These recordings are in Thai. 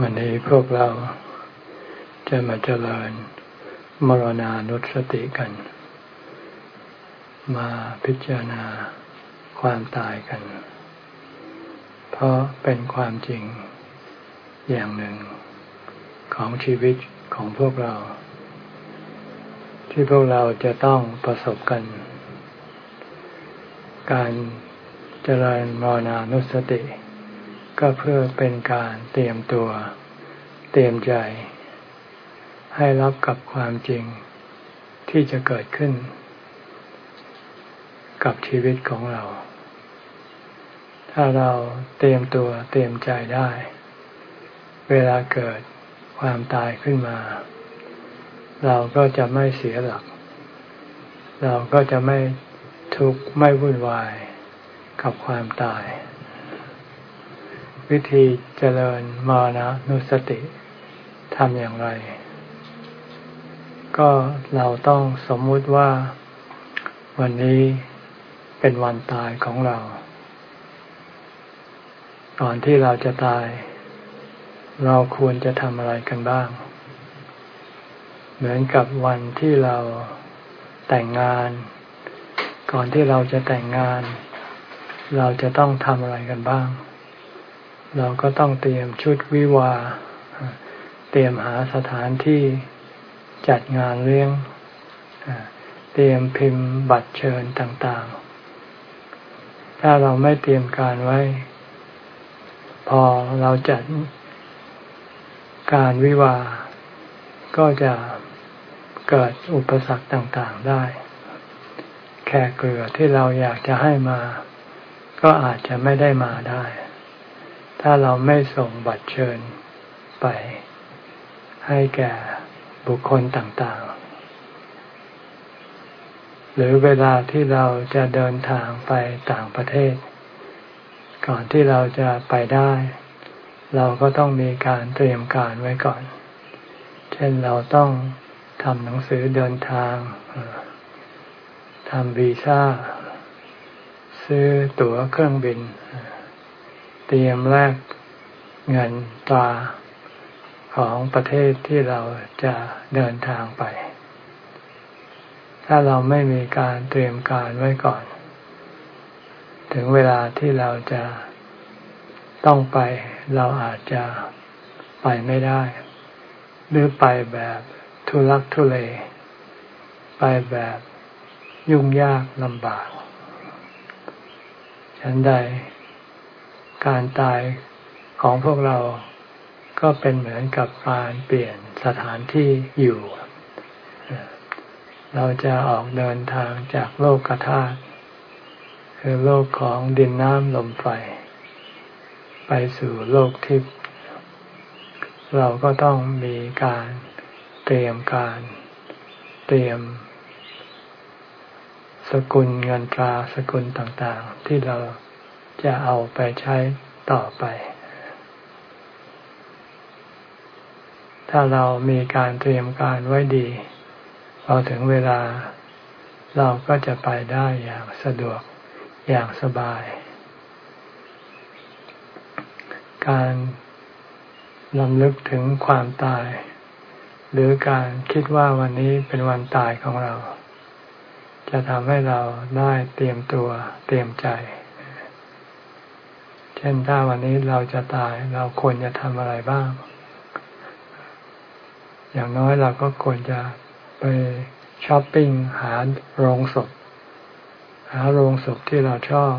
วันนี้พวกเราจะมาเจริญมรณานุสติกัน มาพิจารณาความตายกัน เพราะเป็นความจริงอย่างหนึ่งของชีวิตของพวกเรา ที่พวกเราจะต้องประสบกัน การเจริญมรณานุสติ ก็เพื่อเป็นการเตรียมตัว เตรียมใจ ให้รับกับความจริงที่จะเกิดขึ้น กับชีวิตของเรา ถ้าเราเตรียมตัวเตรียมใจได้ เวลาเกิดความตายขึ้นมา เราก็จะไม่เสียหลัก เราก็จะไม่ทุกข์ไม่วุ่นวายกับความตาย วิธีเจริญมานะนุสติทำอย่างไร ก็เราต้องสมมุติว่าวันนี้เป็นวันตายของเรา ก่อนที่เราจะตาย เราควรจะทำอะไรกันบ้าง เหมือนกับวันที่เราแต่งงาน ก่อนที่เราจะแต่งงาน เราจะต้องทำอะไรกันบ้าง เราก็ต้องเตรียมชุดวิวา เตรียมหาสถานที่จัดงานเลี้ยง เตรียมพิมพ์บัตรเชิญต่างๆ ถ้าเราไม่เตรียมการไว้ พอเราจัดการวิวา ก็จะเกิดอุปสรรคต่างๆได้ แขกเกลือที่เราอยากจะให้มา ก็อาจจะไม่ได้มาได้ ถ้าเราไม่ส่งบัตรเชิญไปให้แก่บุคคลต่างๆ หรือเวลาที่เราจะเดินทางไปต่างประเทศ ก่อนที่เราจะไปได้ เราก็ต้องมีการเตรียมการไว้ก่อน เช่นเราต้องทำหนังสือเดินทางทำวีซ่า ซื้อตั๋วเครื่องบินเตรียมแลกเงินตราของประเทศที่เราจะเดินทางไป ถ้าเราไม่มีการเตรียมการไว้ก่อน ถึงเวลาที่เราจะต้องไป เราอาจจะไปไม่ได้ หรือไปแบบทุลักทุเล ไปแบบยุ่งยากลำบาก ฉันใด การตายของพวกเราก็เป็นเหมือนกับการเปลี่ยนสถานที่อยู่ เราจะออกเดินทางจากโลกธาตุคือโลกของดินน้ำลมไฟ ไปสู่โลกทิพย์เราก็ต้องมีการเตรียมการเตรียม สกุลเงินตราสกุลต่างๆ ที่เรา จะเอาไปใช้ต่อไป ถ้าเรามีการเตรียมการไว้ดีพอถึงเวลาเราก็จะไปได้อย่างสะดวกอย่างสบาย การลำลึกถึงความตาย หรือการคิดว่าวันนี้เป็นวันตายของเรา จะทำให้เราได้เตรียมตัวเตรียมใจ ช่นถ้าวันนี้เราจะตายเราควรจะทำอะไรบ้าง อย่างน้อยเราก็ควรจะไปช้อปปิ้งหาโรงศพ หาโรงศพที่เราชอบ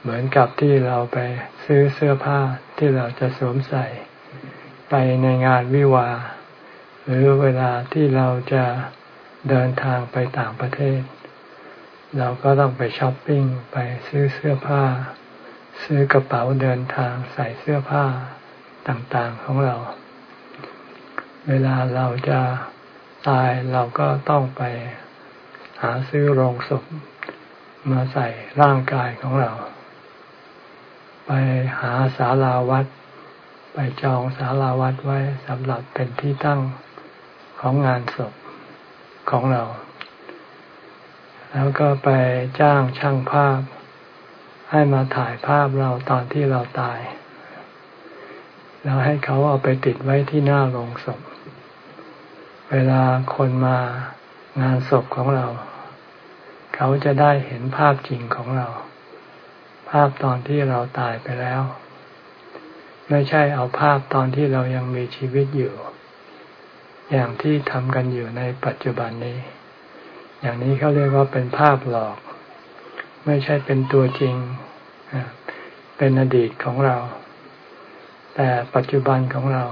เหมือนกับที่เราไปซื้อเสื้อผ้าที่เราจะสวมใส่ ไปในงานวิวา หรือเวลาที่เราจะเดินทางไปต่างประเทศ เราก็ต้องไปช้อปปิ้งไปซื้อเสื้อผ้า ซื้อกระเป๋าเดินทางใส่เสื้อผ้าต่างๆของเรา เวลาเราจะตายเราก็ต้องไปหาซื้อโรงศพมาใส่ร่างกายของเรา ไปหาศาลาวัด ไปจองศาลาวัดไว้สำหรับเป็นที่ตั้งของงานศพของเรา แล้วก็ไปจ้างช่างภาพ ให้มาถ่ายภาพเราตอนที่เราตายเราให้เขาเอาไปติดไว้ที่หน้าโรงศพ เวลาคนมางานศพของเรา เขาจะได้เห็นภาพจริงของเรา ภาพตอนที่เราตายไปแล้ว ไม่ใช่เอาภาพตอนที่เรายังมีชีวิตอยู่ อย่างที่ทำกันอยู่ในปัจจุบันนี้ อย่างนี้เขาเรียกว่าเป็นภาพหลอก ไม่ใช่เป็นตัวจริง เป็นอดีตของเรา แต่ปัจจุบันของเรา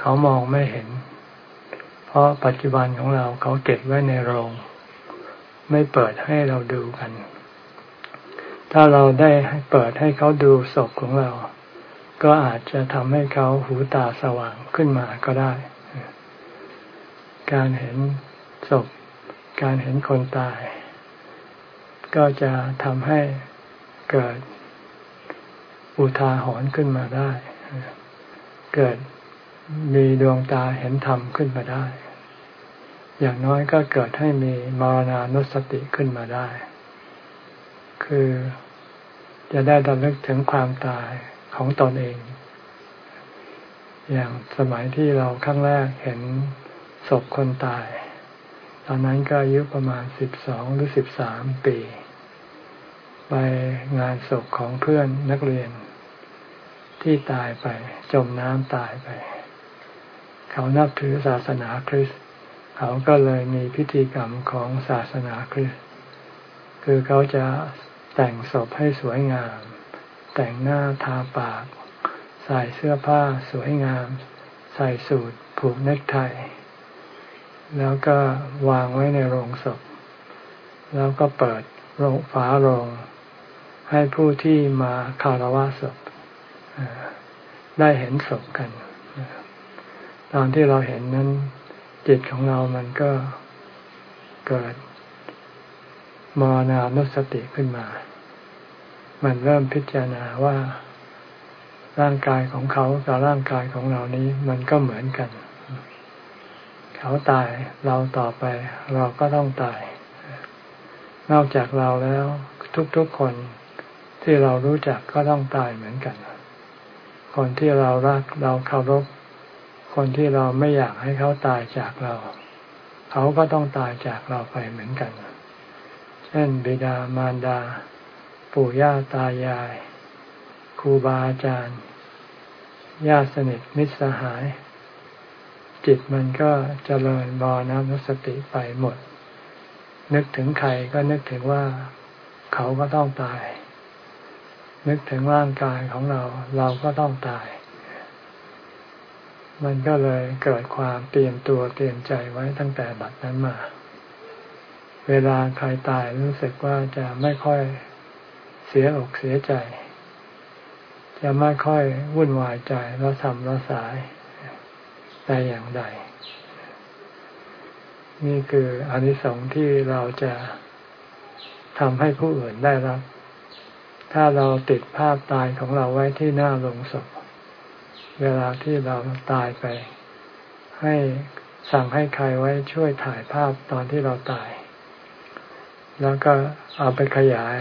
เขามองไม่เห็น เพราะปัจจุบันของเราเขาเก็บไว้ในโรง ไม่เปิดให้เราดูกัน ถ้าเราได้เปิดให้เขาดูศพของเรา ก็อาจจะทำให้เขาหูตาสว่างขึ้นมาก็ได้ การเห็นศพ การเห็นคนตาย ก็จะทำให้เกิดอุทาหรณ์ขึ้นมาได้ เกิดมีดวงตาเห็นธรรมขึ้นมาได้ อย่างน้อยก็เกิดให้มีมรณานุสติขึ้นมาได้ คือจะได้ดำลึกถึงความตายของตนเอง อย่างสมัยที่เราครั้งแรกเห็นศพคนตาย ตอนนั้นก็อายุประมาณสิบสองหรือสิบสามปี ไปงานศพของเพื่อนนักเรียน ที่ตายไปจมน้ำตายไป เขานับถือศาสนาคริสต์เขาก็เลยมีพิธีกรรมของศาสนาคริสต์คือเขาจะแต่งศพให้สวยงาม แต่งหน้าทาปาก ใส่เสื้อผ้าสวยงาม ใส่สูทผูกเนคไทแล้วก็วางไว้ในโรงศพ แล้วก็เปิดโรงฝาโรง ให้ผู้ที่มาคารวะศพได้เห็นศพกัน ตอนที่เราเห็นนั้น จิตของเรามันก็เกิดมรณานุสติขึ้นมา มันเริ่มพิจารณาว่าร่างกายของเขากับร่างกายของเรานี้มันก็เหมือนกัน เขาตายเราต่อไป เราก็ต้องตาย นอกจากเราแล้วทุกๆคน ที่เรารู้จักก็ต้องตายเหมือนกัน คนที่เรารักเราเคารพ คนที่เราไม่อยากให้เขาตายจากเรา เขาก็ต้องตายจากเราไปเหมือนกัน เช่นบิดามารดา ปู่ย่าตายาย ครูบาอาจารย์ ญาติสนิทมิตรสหาย จิตมันก็เจริญบอน้ำสติไปหมด นึกถึงใครก็นึกถึงว่า เขาก็ต้องตาย นึกถึงร่างกายของเรา เราก็ต้องตาย มันก็เลยเกิดความเตรียมตัวเตรียมใจไว้ตั้งแต่บัดนั้นมา เวลาใครตายรู้สึกว่าจะไม่ค่อยเสียอกเสียใจ จะไม่ค่อยวุ่นวายใจแล้วทำแล้วสายแต่อย่างใด นี่คืออนิสงส์ที่เราจะทำให้ผู้อื่นได้รับ ถ้าเราติดภาพตายของเราไว้ที่หน้าโรงศพ เวลาที่เราตายไป ให้สั่งให้ใครไว้ช่วยถ่ายภาพตอนที่เราตาย แล้วก็เอาไปขยาย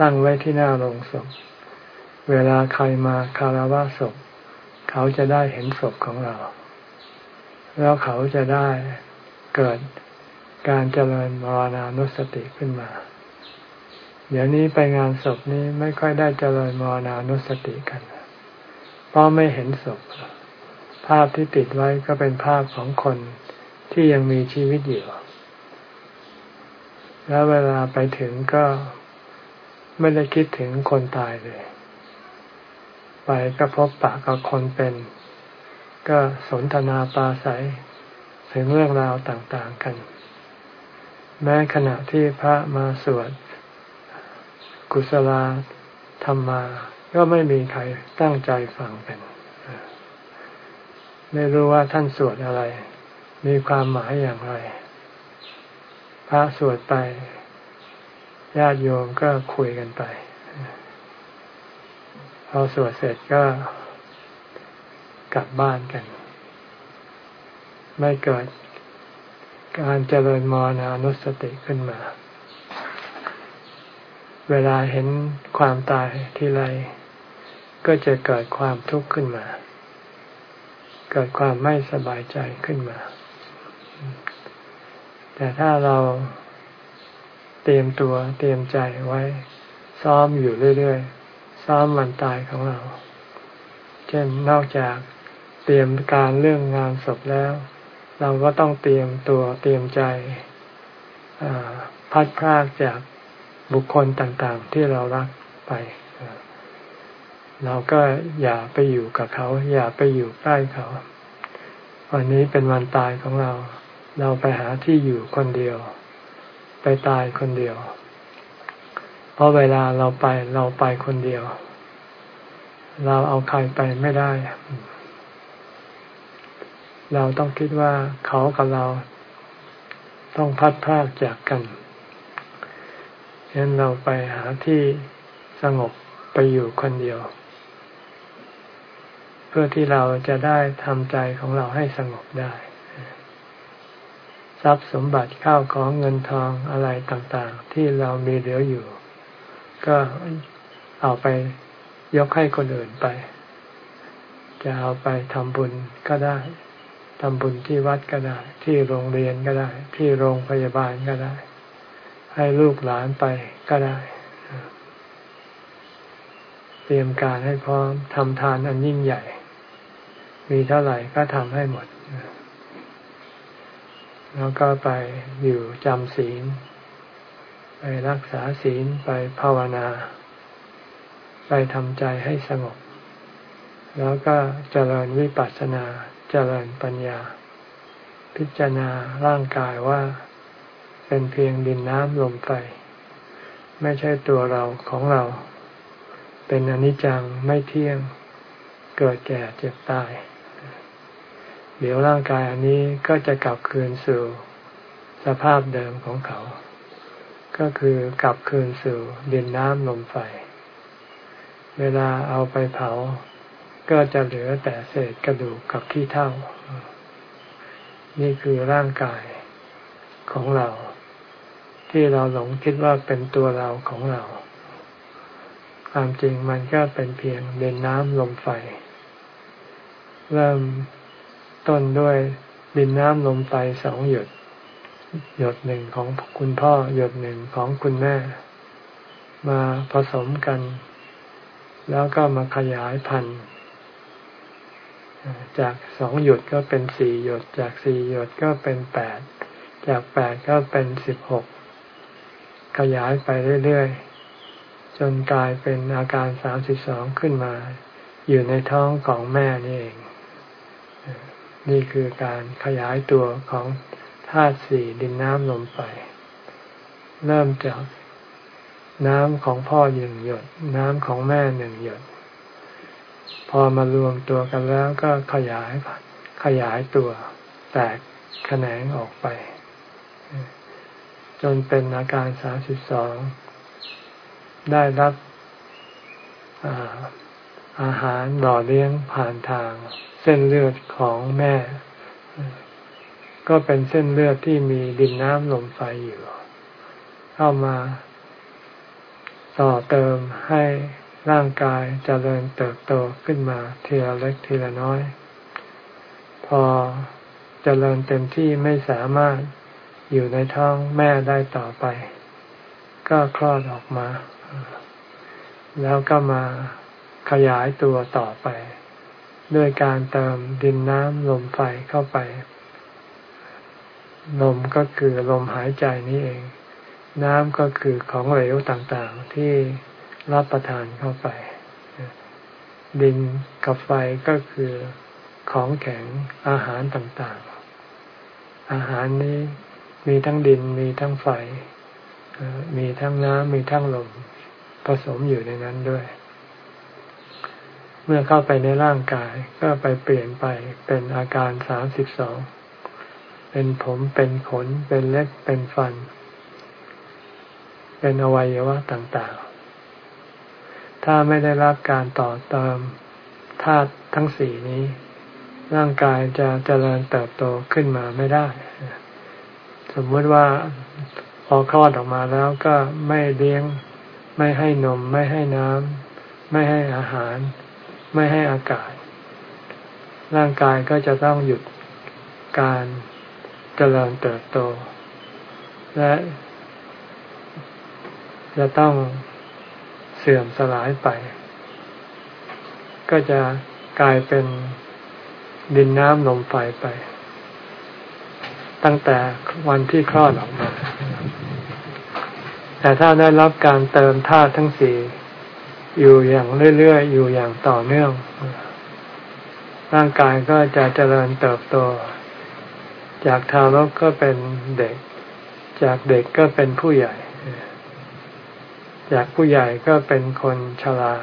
ตั้งไว้ที่หน้าโรงศพ เวลาใครมาคารวะศพ เขาจะได้เห็นศพของเรา แล้วเขาจะได้เกิดการเจริญมรณานุสติขึ้นมา เดี๋ยวนี้ไปงานศพนี้ไม่ค่อยได้เจริญมรณานุสติกัน เพราะไม่เห็นศพ ภาพที่ติดไว้ก็เป็นภาพของคนที่ยังมีชีวิตอยู่ แล้วเวลาไปถึงก็ไม่ได้คิดถึงคนตายเลย ไปก็พบปะกับคนเป็น ก็สนทนาปาศัยถึงเรื่องราวต่างๆกัน แม้ขณะที่พระมาสวด กุศลธรรมาก็ไม่มีใครตั้งใจฟังกัน ไม่รู้ว่าท่านสวดอะไร มีความหมายอย่างไร พระสวดไป ญาติโยมก็คุยกันไป พอสวดเสร็จก็กลับบ้านกัน ไม่เกิดการเจริญมรณานุสติขึ้นมา เวลาเห็นความตายทีไรก็จะเกิดความทุกข์ขึ้นมา เกิดความไม่สบายใจขึ้นมา แต่ถ้าเราเตรียมตัวเตรียมใจไว้ ซ้อมอยู่เรื่อยๆ ซ้อมวันตายของเรา เช่นนอกจากเตรียมการเรื่องงานศพแล้ว เราก็ต้องเตรียมตัวเตรียมใจพัดพรากจาก บุคคลต่างๆที่เรารักไปเราก็อย่าไปอยู่กับเขา อย่าไปอยู่ใกล้เขา วันนี้เป็นวันตายของเรา เราไปหาที่อยู่คนเดียว ไปตายคนเดียว เพราะเวลาเราไปเราไปคนเดียว เราเอาใครไปไม่ได้ เราต้องคิดว่าเขากับเราต้องพัดพากจากกัน ฉะนั้นเราไปหาที่สงบไปอยู่คนเดียว เพื่อที่เราจะได้ทำใจของเราให้สงบได้ ทรัพย์สมบัติข้าวของเงินทองอะไรต่างๆ ที่เรามีเหลืออยู่ ก็เอาไปยกให้คนอื่นไป จะเอาไปทำบุญก็ได้ทำบุญที่วัดก็ได้ ที่โรงเรียนก็ได้ ที่โรงพยาบาลก็ได้ ให้ลูกหลานไปก็ได้ เตรียมการให้พร้อมทำทานอันยิ่งใหญ่ มีเท่าไหร่ก็ทำให้หมด แล้วก็ไปอยู่จำศีล ไปรักษาศีลไปภาวนา ไปทำใจให้สงบ แล้วก็เจริญวิปัสสนา เจริญปัญญา พิจารณาร่างกายว่า เป็นเพียงดินน้ำลมไฟ ไม่ใช่ตัวเราของเรา เป็นอนิจจังไม่เที่ยง เกิดแก่เจ็บตาย เดี๋ยวร่างกายอันนี้ก็จะกลับคืนสู่สภาพเดิมของเขา ก็คือกลับคืนสู่ดินน้ำลมไฟ เวลาเอาไปเผา ก็จะเหลือแต่เศษกระดูกกับขี้เท่า นี่คือร่างกายของเรา ที่เราหลงคิดว่าเป็นตัวเราของเรา ความจริงมันก็เป็นเพียงเดินน้ำลมไฟ เริ่มต้นด้วยดินน้ำลมไฟสองหยด หยดหนึ่งของคุณพ่อ หยดหนึ่งของคุณแม่ มาผสมกัน แล้วก็มาขยายพันธุ์จากสองหยดก็เป็นสี่หยด จากสี่หยดก็เป็นแปด จากแปดก็เป็นสิบหก ขยายไปเรื่อยๆ จนกลายเป็นอาการสามสิบสองขึ้นมา อยู่ในท้องของแม่นี่เอง นี่คือการขยายตัวของธาตุสี่ดินน้ำลมไฟเริ่มจากน้ำของพ่อหนึ่งหยด น้ำของแม่หนึ่งหยด พอมารวมตัวกันแล้วก็ขยายขยายตัว แตกแขนงออกไป จนเป็นอาการสาสิบสองได้รับอาอาหารหล่อเลี้ยงผ่านทาง เส้นเลือดของแม่ ก็เป็นเส้นเลือดที่มีดินน้ำลมไฟอยู่ เข้ามาต่อเติมให้ร่างกายจเจริญเติบโตขึ้นมาทีละเล็กทีละน้อย พอจเจริญเต็มที่ไม่สามารถ อยู่ในท้องแม่ได้ต่อไป ก็คลอดออกมา แล้วก็มาขยายตัวต่อไป ด้วยการเติมดินน้ำลมไฟเข้าไป ลมก็คือลมหายใจนี้เอง น้ำก็คือของเหลวต่างๆที่รับประทานเข้าไป ดินกับไฟก็คือของแข็งอาหารต่างๆ อาหารนี้ มีทั้งดินมีทั้งไฟมีทั้งน้ำมีทั้งลมผสมอยู่ในนั้นด้วย เมื่อเข้าไปในร่างกายก็ไปเปลี่ยนไปเป็นอาการสามสิบสองเป็นผมเป็นขน เป็นเล็บเป็นฟัน เป็นอวัยวะต่างๆ ถ้าไม่ได้รับการต่อเติมธาตุทั้งสี่นี้ ร่างกายจะเจริญเติบโตขึ้นมาไม่ได้ สมมติว่าพอคลอดออกมาแล้วก็ไม่เลี้ยง ไม่ให้นม ไม่ให้น้ำไม่ให้อาหาร ไม่ให้อากาศ ร่างกายก็จะต้องหยุดการเจริญเติบโต และจะต้องเสื่อมสลายไป ก็จะกลายเป็นดินน้ำลมไฟไป ตั้งแต่วันที่คลอดออกมา แต่ถ้าได้รับการเติมธาตุทั้งสี่อยู่อย่างเรื่อยๆ อยู่อย่างต่อเนื่อง ร่างกายก็จะเจริญเติบโต จากทารกก็เป็นเด็ก จากเด็กก็เป็นผู้ใหญ่ จากผู้ใหญ่ก็เป็นคนชรา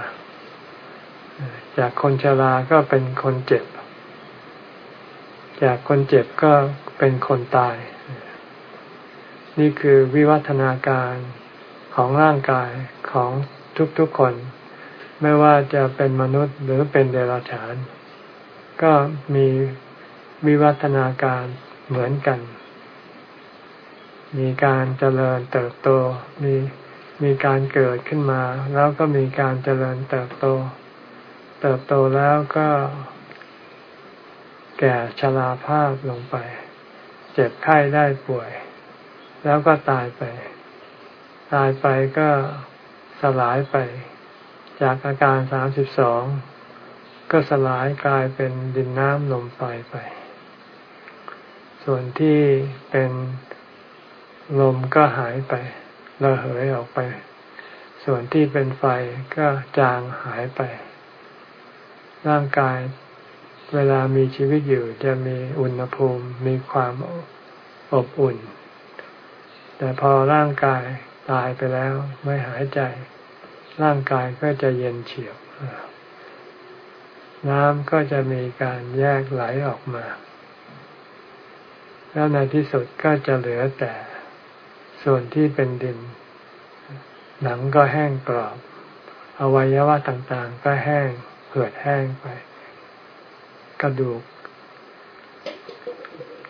จากคนชราก็เป็นคนเจ็บ จากคนเจ็บก็ เป็นคนตาย นี่คือวิวัฒนาการของร่างกายของทุกๆคน ไม่ว่าจะเป็นมนุษย์หรือเป็นเดรัจฉาน ก็มีวิวัฒนาการเหมือนกัน มีการเจริญเติบโต มีมีการเกิดขึ้นมา แล้วก็มีการเจริญเติบโต เติบโตแล้วก็แก่ชราภาพลงไป เจ็บไข้ได้ป่วย แล้วก็ตายไป ตายไปก็สลายไป จากอาการสามสิบสองก็สลายกลายเป็นดินน้ำลมไฟไป ส่วนที่เป็นลมก็หายไประเหยออกไป ส่วนที่เป็นไฟก็จางหายไป ร่างกาย เวลามีชีวิตอยู่จะมีอุณหภูมิมีความอบอุ่น แต่พอร่างกายตายไปแล้วไม่หายใจ ร่างกายก็จะเย็นเฉียบน้ำก็จะมีการแยกไหลออกมา แล้วในที่สุดก็จะเหลือแต่ส่วนที่เป็นดิน หนังก็แห้งกรอบ อวัยวะต่างๆ ก็แห้งเหือดแห้งไป กระดูก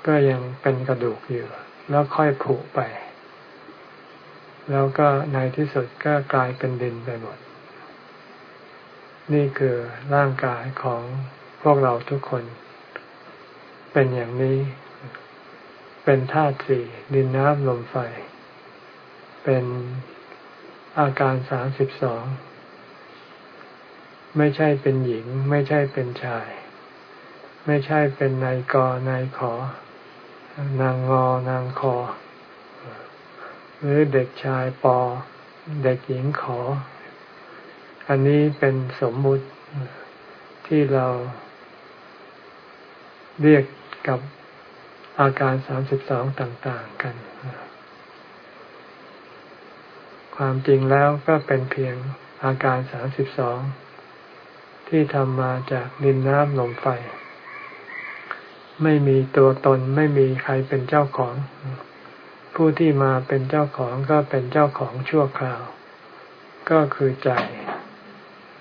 ก็ยังเป็นกระดูกอยู่ แล้วค่อยผุไป แล้วก็ในที่สุดก็กลายเป็นดินไปหมด นี่คือร่างกายของพวกเราทุกคน เป็นอย่างนี้ เป็นธาตุสี่ดินน้ำลมไฟ เป็นอาการสามสิบสองไม่ใช่เป็นหญิง ไม่ใช่เป็นชาย ไม่ใช่เป็นนายกนายขอ นางงอนางคอ หรือเด็กชายปอ เด็กหญิงขอ อันนี้เป็นสมมุติที่เราเรียกกับอาการสามสิบสองต่าง ๆ กัน ความจริงแล้วก็เป็นเพียงอาการสามสิบสองที่ทำมาจากดินน้ำลมไฟ ไม่มีตัวตนไม่มีใครเป็นเจ้าของ ผู้ที่มาเป็นเจ้าของก็เป็นเจ้าของชั่วคราว ก็คือใจ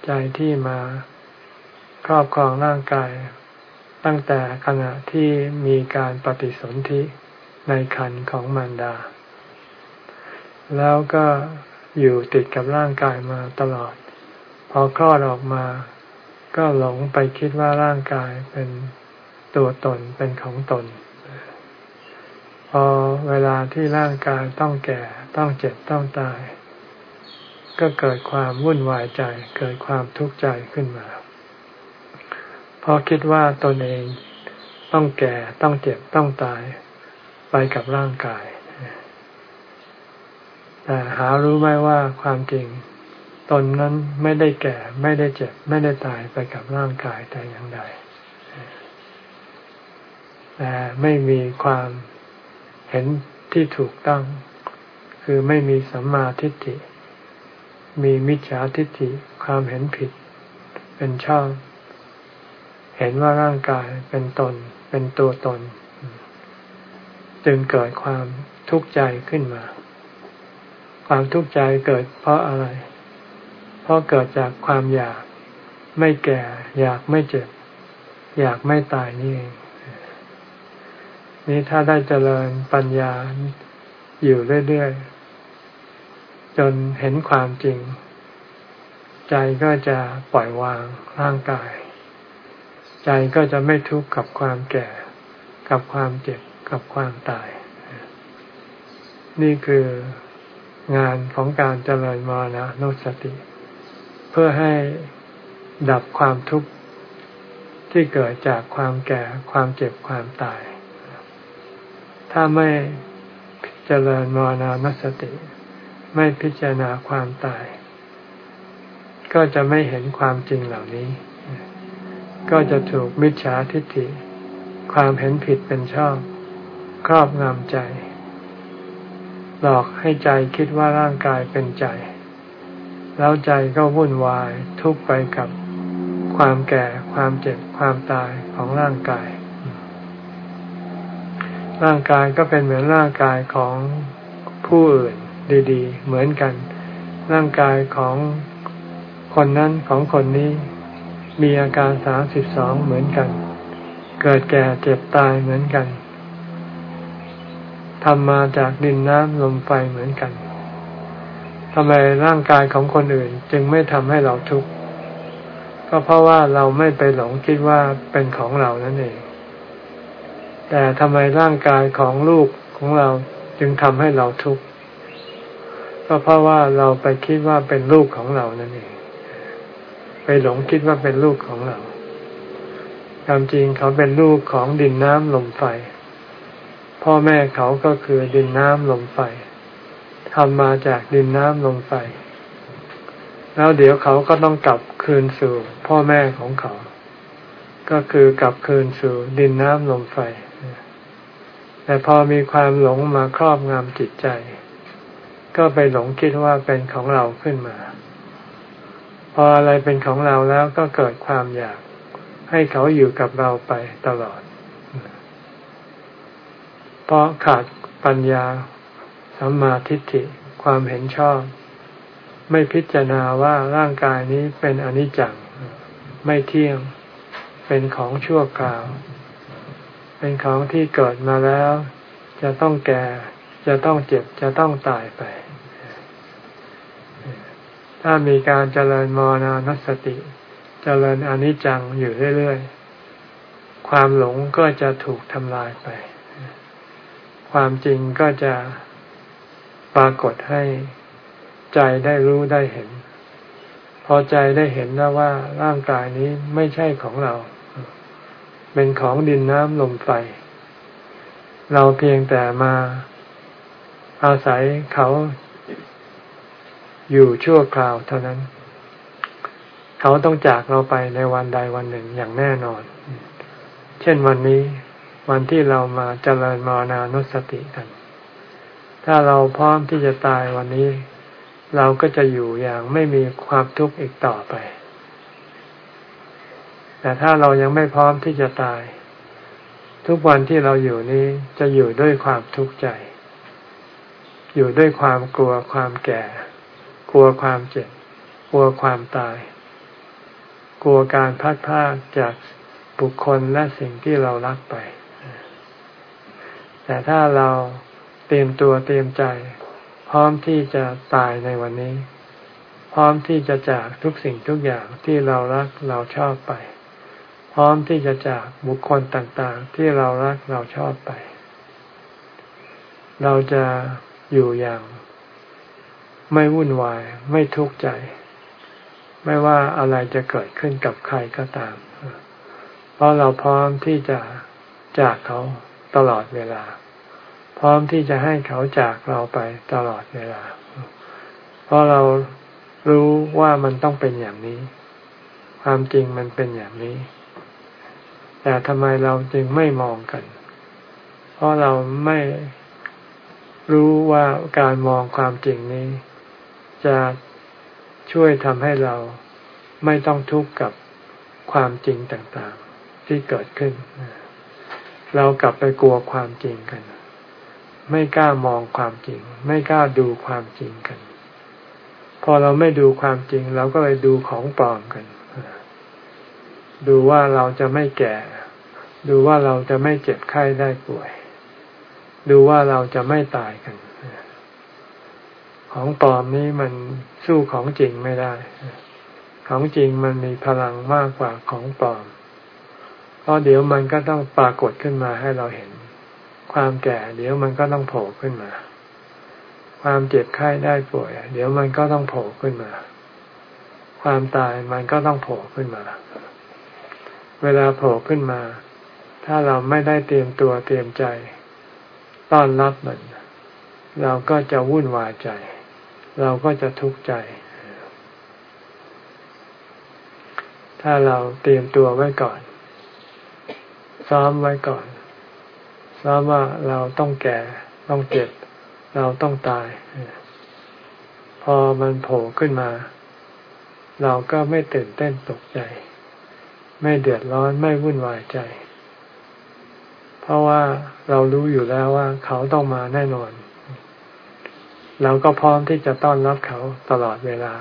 ใจที่มาครอบครองร่างกาย ตั้งแต่ขณะที่มีการปฏิสนธิในคันของมารดา แล้วก็อยู่ติดกับร่างกายมาตลอด พอคลอดออกมา ก็หลงไปคิดว่าร่างกายเป็น ตัวตนเป็นของตน พอเวลาที่ร่างกายต้องแก่ต้องเจ็บต้องตาย ก็เกิดความวุ่นวายใจ เกิดความทุกข์ใจขึ้นมาเพราะคิดว่าตนเองต้องแก่ต้องเจ็บต้องตายไปกับร่างกาย แต่หารู้ไหมว่าความจริงตนนั้นไม่ได้แก่ไม่ได้เจ็บ ไม่ได้ตายไปกับร่างกายแต่อย่างใด แต่ไม่มีความเห็นที่ถูกต้อง คือไม่มีสัมมาทิฏฐิ มีมิจฉาทิฏฐิความเห็นผิด เป็นชอบ เห็นว่าร่างกายเป็นตน เป็นตัวตน จึงเกิดความทุกข์ใจขึ้นมา ความทุกข์ใจเกิดเพราะอะไร เพราะเกิดจากความอยากไม่แก่ อยากไม่เจ็บ อยากไม่ตายนี่เอง นี้ถ้าได้เจริญปัญญาอยู่เรื่อยๆ จนเห็นความจริง ใจก็จะปล่อยวางร่างกาย ใจก็จะไม่ทุกข์กับความแก่ กับความเจ็บ กับความตาย นี่คืองานของการเจริญมรณะนุสติ เพื่อให้ดับความทุกข์ที่เกิดจากความแก่ความเจ็บความตาย ถ้าไม่เจริญมรณานุสติ ไม่พิจารณาความตาย ก็จะไม่เห็นความจริงเหล่านี้ ก็จะถูกมิจฉาทิฏฐิ ความเห็นผิดเป็นชอบ ครอบงำใจ หลอกให้ใจคิดว่าร่างกายเป็นใจ แล้วใจก็วุ่นวายทุกไปกับความแก่ความเจ็บความตายของร่างกาย ร่างกายก็เป็นเหมือนร่างกายของผู้อื่นดีๆ เหมือนกัน ร่างกายของคนนั้นของคนนี้ มีอาการสามสิบสองเหมือนกัน เกิดแก่เจ็บตายเหมือนกันทำมาจากดินน้ำลมไฟเหมือนกันทำไมร่างกายของคนอื่นจึงไม่ทำให้เราทุกข์ก็เพราะว่าเราไม่ไปหลงคิดว่าเป็นของเรานั่นเอง แต่ทำไมร่างกายของลูกของเราจึงทำให้เราทุกข์ก็เพราะว่าเราไปคิดว่าเป็นลูกของเรานั่นเองไปหลงคิดว่าเป็นลูกของเราความจริงเขาเป็นลูกของดินน้ำลมไฟ พ่อแม่เขาก็คือดินน้ำลมไฟทำมาจากดินน้ำลมไฟ แล้วเดี๋ยวเขาก็ต้องกลับคืนสู่ พ่อแม่ของเขา ก็คือกลับคืนสู่ดินน้ำลมไฟ แต่พอมีความหลงมาครอบงำจิตใจ ก็ไปหลงคิดว่าเป็นของเราขึ้นมา พออะไรเป็นของเราแล้วก็เกิดความอยาก ให้เขาอยู่กับเราไปตลอด เพราะขาดปัญญาสัมมาทิฏฐิความเห็นชอบ ไม่พิจารณาว่าร่างกายนี้เป็นอนิจจัง ไม่เที่ยง เป็นของชั่วคราว เป็นของที่เกิดมาแล้ว จะต้องแก่ จะต้องเจ็บ จะต้องตายไป ถ้ามีการเจริญมรณานสติ เจริญอนิจจังอยู่เรื่อยๆ ความหลงก็จะถูกทำลายไป ความจริงก็จะปรากฏให้ใจได้รู้ได้เห็น พอใจได้เห็นแล้วว่าร่างกายนี้ไม่ใช่ของเรา เป็นของดินน้ำลมไฟ เราเพียงแต่มาอาศัยเขาอยู่ชั่วคราวเท่านั้น เขาต้องจากเราไปในวันใดวันหนึ่งอย่างแน่นอน เช่นวันนี้วันที่เรามาเจริญมรณานุสติกัน ถ้าเราพร้อมที่จะตายวันนี้ เราก็จะอยู่อย่างไม่มีความทุกข์อีกต่อไป แต่ถ้าเรายังไม่พร้อมที่จะตาย ทุกวันที่เราอยู่นี้จะอยู่ด้วยความทุกข์ใจ อยู่ด้วยความกลัวความแก่ กลัวความเจ็บ กลัวความตาย กลัวการพัดพากจากบุคคลและสิ่งที่เรารักไป แต่ถ้าเราเตรียมตัวเตรียมใจ พร้อมที่จะตายในวันนี้ พร้อมที่จะจากทุกสิ่งทุกอย่างที่เรารักเราชอบไป ร้อมที่จะจากบุคคลต่างๆ ที่เรารักเราชอบไป เราจะอยู่อย่างไม่วุ่นวาย ไม่ทุกข์ใจ ไม่ว่าอะไรจะเกิดขึ้นกับใครก็ตาม เพราะเราพร้อมที่จะจากเขาตลอดเวลา พร้อมที่จะให้เขาจากเราไปตลอดเวลา เพราะเรารู้ว่ามันต้องเป็นอย่างนี้ ความจริงมันเป็นอย่างนี้ แต่ทำไมเราจึงไม่มองกัน เพราะเราไม่รู้ว่าการมองความจริงนี้ จะช่วยทำให้เราไม่ต้องทุกข์กับความจริงต่างๆ ที่เกิดขึ้น เรากลับไปกลัวความจริงกัน ไม่กล้ามองความจริง ไม่กล้าดูความจริงกัน พอเราไม่ดูความจริง เราก็เลยดูของปลอมกัน ดูว่าเราจะไม่แก่ ดูว่าเราจะไม่เจ็บไข้ได้ป่วย ดูว่าเราจะไม่ตายกัน ของปลอมนี้มันสู้ของจริงไม่ได้ ของจริงมันมีพลังมากกว่าของปลอม เพราะเดี๋ยวมันก็ต้องปรากฏขึ้นมาให้เราเห็น ความแก่ เดี๋ยวมันก็ต้องโผล่ขึ้นมา ความเจ็บไข้ได้ป่วย เดี๋ยวมันก็ต้องโผล่ขึ้นมา ความตายมันก็ต้องโผล่ขึ้นมา เวลาโผล่ขึ้นมา ถ้าเราไม่ได้เตรียมตัวเตรียมใจ ต้อนรับมัน เราก็จะวุ่นวายใจ เราก็จะทุกข์ใจ ถ้าเราเตรียมตัวไว้ก่อน ซ้อมไว้ก่อน ซ้อมว่าเราต้องแก่ ต้องเจ็บ เราต้องตาย พอมันโผล่ขึ้นมา เราก็ไม่ตื่นเต้นตกใจ ไม่เดือดร้อนไม่วุ่นวายใจ เพราะว่าเรารู้อยู่แล้วว่าเขาต้องมาแน่นอน เราก็พร้อมที่จะต้อนรับเขาตลอดเวลา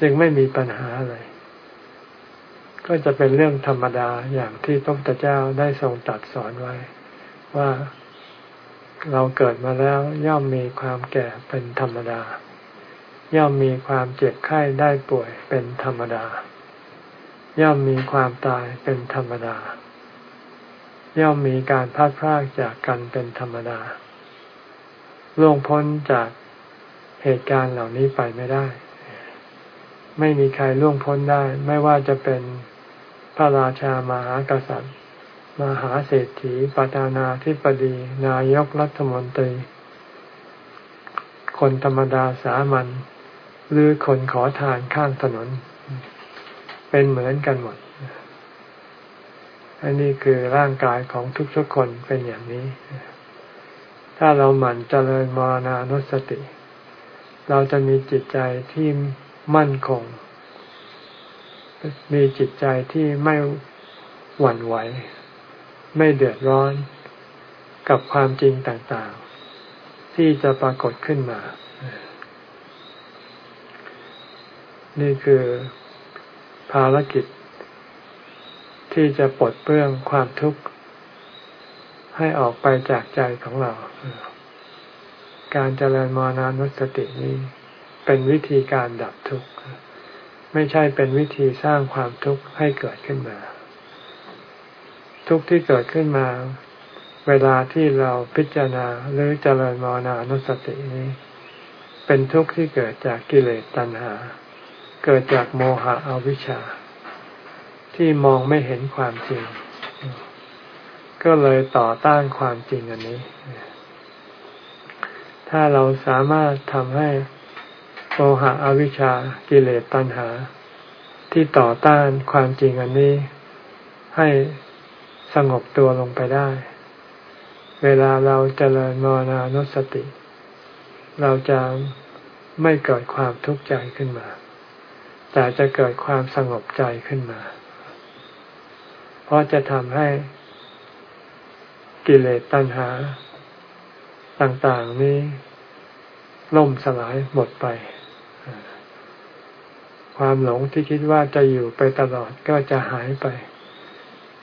จึงไม่มีปัญหาอะไร ก็จะเป็นเรื่องธรรมดาอย่างที่พระพุทธเจ้าได้ทรงตรัสสอนไว้ ว่าเราเกิดมาแล้วย่อมมีความแก่เป็นธรรมดา ย่อมมีความเจ็บไข้ได้ป่วยเป็นธรรมดา ย่อมมีความตายเป็นธรรมดา ย่อมมีการพัดพรากจากกันเป็นธรรมดาล่วงพ้นจากเหตุการณ์เหล่านี้ไปไม่ได้ ไม่มีใครล่วงพ้นได้ ไม่ว่าจะเป็นพระราชามหากษัตริย์ มหาเศรษฐีประธานาธิบดี นายกรัฐมนตรี คนธรรมดาสามัญหรือคนขอทานข้างถนน เป็นเหมือนกันหมด อันนี้คือร่างกายของทุกๆคนเป็นอย่างนี้ ถ้าเราหมั่นเจริญมรณานุสติ เราจะมีจิตใจที่มั่นคง มีจิตใจที่ไม่หวั่นไหว ไม่เดือดร้อนกับความจริงต่างๆ ที่จะปรากฏขึ้นมา นี่คือ ภารกิจ ที่จะปลดเปลื้องความทุกข์ ให้ออกไปจากใจของเรา การเจริญมรณานุสตินี้เป็นวิธีการดับทุกข์ ไม่ใช่เป็นวิธีสร้างความทุกข์ให้เกิดขึ้นมา ทุกข์ที่เกิดขึ้นมา เวลาที่เราพิจารณาหรือเจริญมรณานุสตินี้ เป็นทุกข์ที่เกิดจากกิเลสตัณหา เกิดจากโมหะอวิชชา ที่มองไม่เห็นความจริง ก็เลยต่อต้านความจริงอันนี้ ถ้าเราสามารถทำให้โมหะอวิชชากิเลสตัณหา ที่ต่อต้านความจริงอันนี้ ให้สงบตัวลงไปได้ เวลาเราเจริญมรณานุสติ เราจะไม่เกิดความทุกข์ใจขึ้นมา แต่จะเกิดความสงบใจขึ้นมา เพราะจะทำให้กิเลสตัณหา ต่างๆนี้ล่มสลายหมดไป ความหลงที่คิดว่าจะอยู่ไปตลอดก็จะหายไป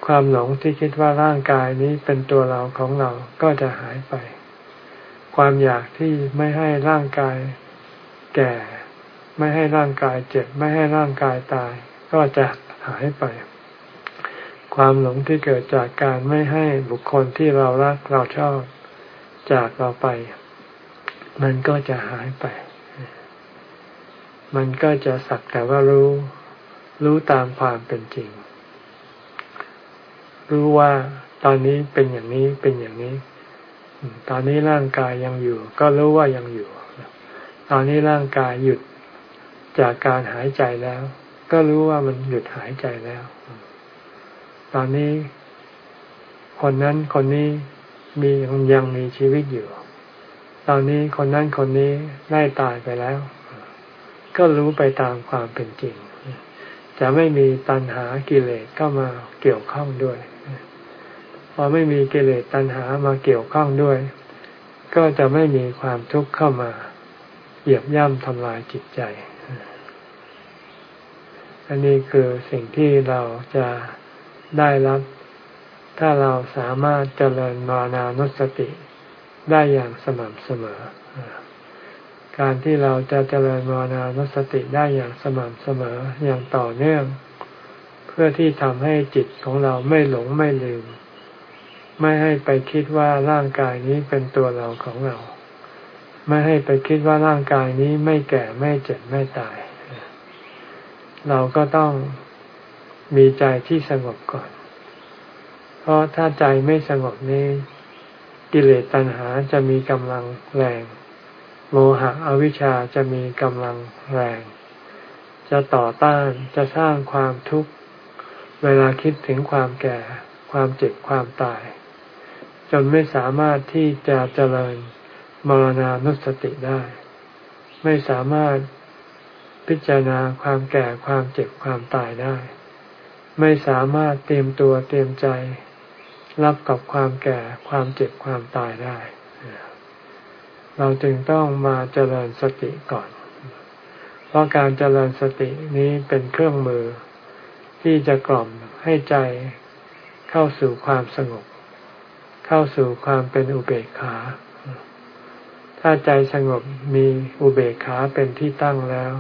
ความหลงที่คิดว่าร่างกายนี้เป็นตัวเราของเราก็จะหายไป ความอยากที่ไม่ให้ร่างกายแก่ ไม่ให้ร่างกายเจ็บ ไม่ให้ร่างกายตาย ก็จะหายไป ความหลงที่เกิดจากการไม่ให้บุคคลที่เรารักเราชอบจากเราไป มันก็จะหายไป มันก็จะสักแต่ว่ารู้ รู้ตามความเป็นจริง รู้ว่าตอนนี้เป็นอย่างนี้เป็นอย่างนี้ ตอนนี้ร่างกายยังอยู่ ก็รู้ว่ายังอยู่ ตอนนี้ร่างกายหยุด จากการหายใจแล้ว ก็รู้ว่ามันหยุดหายใจแล้ว ตอนนี้ คนนั้นคนนี้มียังมีชีวิตอยู่ ตอนนี้คนนั้นคนนี้ได้ตายไปแล้ว ก็รู้ไปตามความเป็นจริง จะไม่มีตัณหากิเลสเข้ามาเกี่ยวข้องด้วย พอไม่มีกิเลสตัณหามาเกี่ยวข้องด้วย ก็จะไม่มีความทุกข์เข้ามาเหยียบย่ำทำลายจิตใจ อันนี้คือสิ่งที่เราจะได้รับ ถ้าเราสามารถเจริญมานานุสติได้อย่างสม่ำเสมอ การที่เราจะเจริญมรณานุสติได้อย่างสม่ำเสมออย่างต่อเนื่อง เพื่อที่ทำให้จิตของเราไม่หลงไม่ลืม ไม่ให้ไปคิดว่าร่างกายนี้เป็นตัวเราของเรา ไม่ให้ไปคิดว่าร่างกายนี้ไม่แก่ไม่เจ็บไม่ตาย เราก็ต้องมีใจที่สงบก่อน เพราะถ้าใจไม่สงบนี้ กิเลสตัณหาจะมีกำลังแรง โมหะอวิชชาจะมีกำลังแรง จะต่อต้านจะสร้างความทุกข์ เวลาคิดถึงความแก่ ความเจ็บความตาย จนไม่สามารถที่จะเจริญมรณานุสติได้ ไม่สามารถ พิจารณาความแก่ความเจ็บความตายได้ ไม่สามารถเตรียมตัวเตรียมใจ รับกับความแก่ความเจ็บความตายได้ เราจึงต้องมาเจริญสติก่อน เพราะการเจริญสตินี้เป็นเครื่องมือ ที่จะกล่อมให้ใจเข้าสู่ความสงบ เข้าสู่ความเป็นอุเบกขาถ้าใจสงบมีอุเบกขาเป็นที่ตั้งแล้ว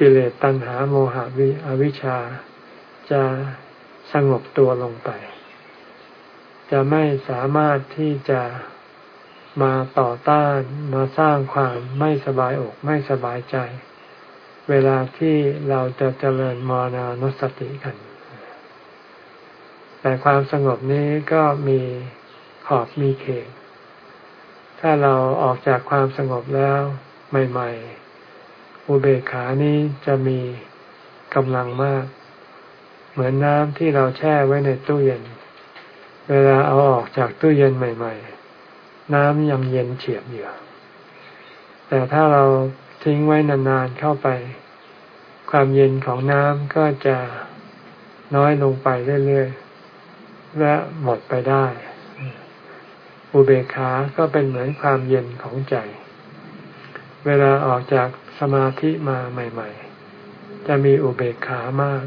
กิเลสตัณหาโมหะวิอวิชชา จะสงบตัวลงไป จะไม่สามารถที่จะมาต่อต้านมาสร้างความไม่สบายอกไม่สบายใจ เวลาที่เราจะเจริญมรณานุสติกัน แต่ความสงบนี้ก็มีขอบมีเขตถ้าเราออกจากความสงบแล้วใหม่ ๆ อุเบกขานี้จะมีกำลังมาก เหมือนน้ำที่เราแช่ไว้ในตู้เย็น เวลาเอาออกจากตู้เย็นใหม่ ๆ น้ำยังเย็นเฉียบอยู่แต่ถ้าเราทิ้งไว้นานๆเข้าไป ความเย็นของน้ำก็จะน้อยลงไปเรื่อยๆ และหมดไปได้ อุเบกขา ก็เป็นเหมือนความเย็นของใจ เวลาออกจาก สมาธิมาใหม่ ๆ จะมีอุเบกขามาก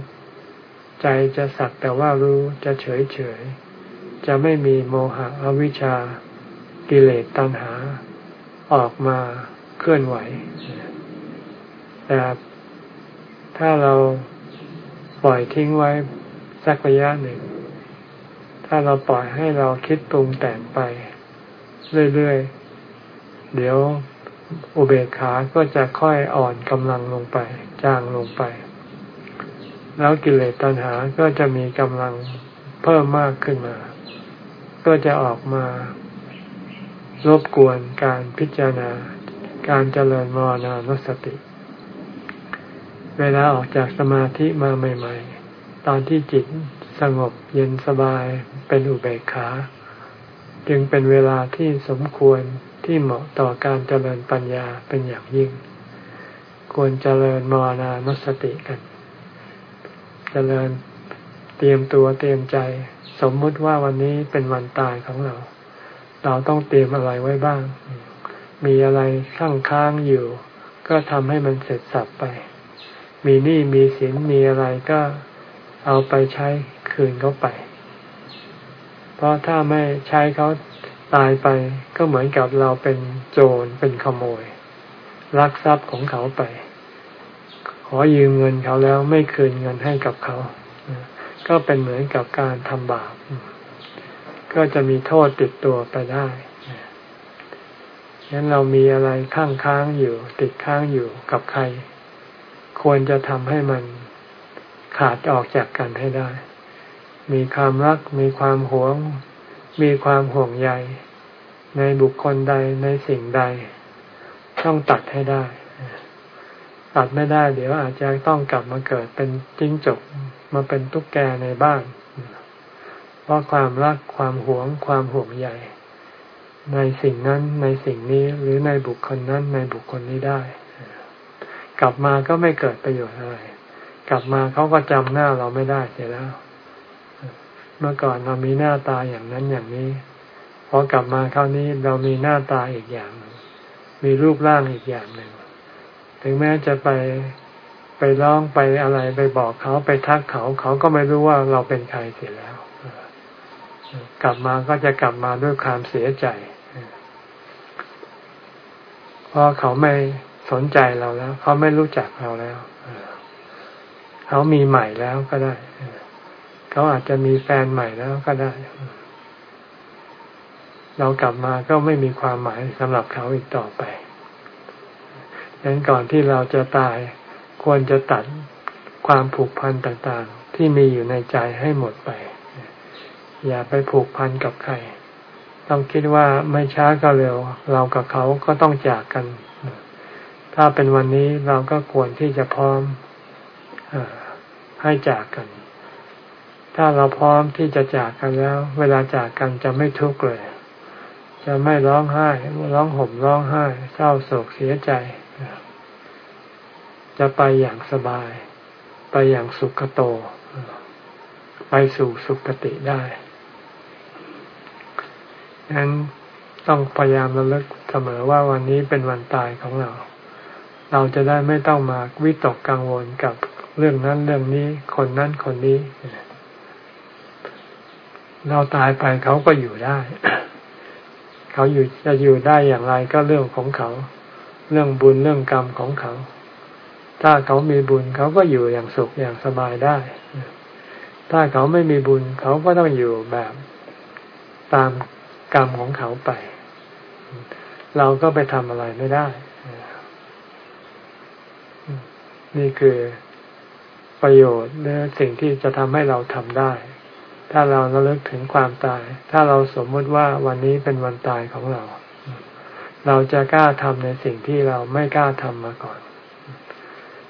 ใจจะสักแต่ว่ารู้จะเฉยๆจะไม่มีโมหะอวิชชา กิเลสตัณหา ออกมาเคลื่อนไหว แต่ถ้าเราปล่อยทิ้งไว้สักระยะหนึ่ง ถ้าเราปล่อยให้เราคิดปรุงแต่งไป เรื่อยๆ เดี๋ยว อุเบกขาก็จะค่อยอ่อนกำลังลงไป จางลงไป แล้วกิเลสตัณหาก็จะมีกำลังเพิ่มมากขึ้นมา ก็จะออกมารบกวนการพิจารณา การเจริญมรณานุสติ เวลาออกจากสมาธิมาใหม่ ๆ ตอนที่จิตสงบเย็นสบายเป็นอุเบกขา จึงเป็นเวลาที่สมควร ที่เหมาะต่อการเจริญปัญญาเป็นอย่างยิ่ง ควรเจริญมรณานสติกัน เจริญเตรียมตัวเตรียมใจ สมมุติว่าวันนี้เป็นวันตายของเรา เราต้องเตรียมอะไรไว้บ้าง มีอะไรข้างค้างอยู่ ก็ทำให้มันเสร็จสับไป มีหนี้มีสินมีอะไรก็เอาไปใช้คืนเขาไป เพราะถ้าไม่ใช้เขา ตายไปก็เหมือนกับเราเป็นโจรเป็นขโมยลักทรัพย์ของเขาไป ขอยืมเงินเขาแล้วไม่คืนเงินให้กับเขา ก็เป็นเหมือนกับการทำบาป ก็จะมีโทษติดตัวไปได้งั้นเรามีอะไรข้างค้างอยู่ ติดค้างอยู่กับใคร ควรจะทำให้มันขาดออกจากกันให้ได้ มีความรักมีความหวง มีความห่วงใย ในบุคคลใดในสิ่งใด ต้องตัดให้ได้ ตัดไม่ได้ เดี๋ยวอาจจะต้องกลับมาเกิดเป็นจิ้งจกมาเป็นตุ๊กแกในบ้าน เพราะความรักความหวงความห่วงใยในสิ่งนั้นในสิ่งนี้หรือในบุคคลนั้นในบุคคลนี้ได้ กลับมาก็ไม่เกิดประโยชน์อะไร กลับมาเขาก็จำหน้าเราไม่ได้เสียแล้ว มื่อก่อนเรามีหน้าตาอย่างนั้นอย่างนี้พอกลับมาคราวนี้เรามีหน้าตาอีกอย่างมีรูปร่างอีกอย่างหนึ่งถึงแม้จะไปไปร้องไปอะไรไปบอกเขาไปทักเขาเขาก็ไม่รู้ว่าเราเป็นใครเสียแล้ว กลับมาก็จะกลับมาด้วยความเสียใจเพราะเขาไม่สนใจเราแล้ว เขาไม่รู้จักเราแล้ว เขเขามีใหม่แล้วก็ได้ เขาอาจจะมีแฟนใหม่แล้วก็ได้ เรากลับมาก็ไม่มีความหมายสำหรับเขาอีกต่อไปดังนั้นก่อนที่เราจะตายควรจะตัดความผูกพันต่างๆ ที่มีอยู่ในใจให้หมดไป อย่าไปผูกพันกับใคร ต้องคิดว่าไม่ช้าก็เร็ว เรากับเขาก็ต้องจากกัน ถ้าเป็นวันนี้เราก็ควรที่จะพร้อมให้จากกัน ถ้าเราพร้อมที่จะจากกันแล้ว เวลาจากกันจะไม่ทุกข์เลย จะไม่ร้องไห้ร้องห่มร้องไห้ เศร้าโศกเสียใจ จะไปอย่างสบาย ไปอย่างสุขโต ไปสู่สุขติได้ฉะนั้นต้องพยายามระลึกเสมอว่าวันนี้เป็นวันตายของเรา เราจะได้ไม่ต้องมาวิตกกังวลกับเรื่องนั้นเรื่องนี้ คนนั้นคนนี้ เราตายไปเขาก็อยู่ได้ เขาอยู่จะอยู่ได้อย่างไรก็เรื่องของเขา เรื่องบุญเรื่องกรรมของเขา ถ้าเขามีบุญเขาก็อยู่อย่างสุขอย่างสบายได้ ถ้าเขาไม่มีบุญเขาก็ต้องอยู่แบบตามกรรมของเขาไป เราก็ไปทำอะไรไม่ได้ นี่คือประโยชน์หรือสิ่งที่จะทำให้เราทำได้ ถ้าเราระลึกถึงความตาย ถ้าเราสมมุติว่าวันนี้เป็นวันตายของเรา เราจะกล้าทำในสิ่งที่เราไม่กล้าทำมาก่อน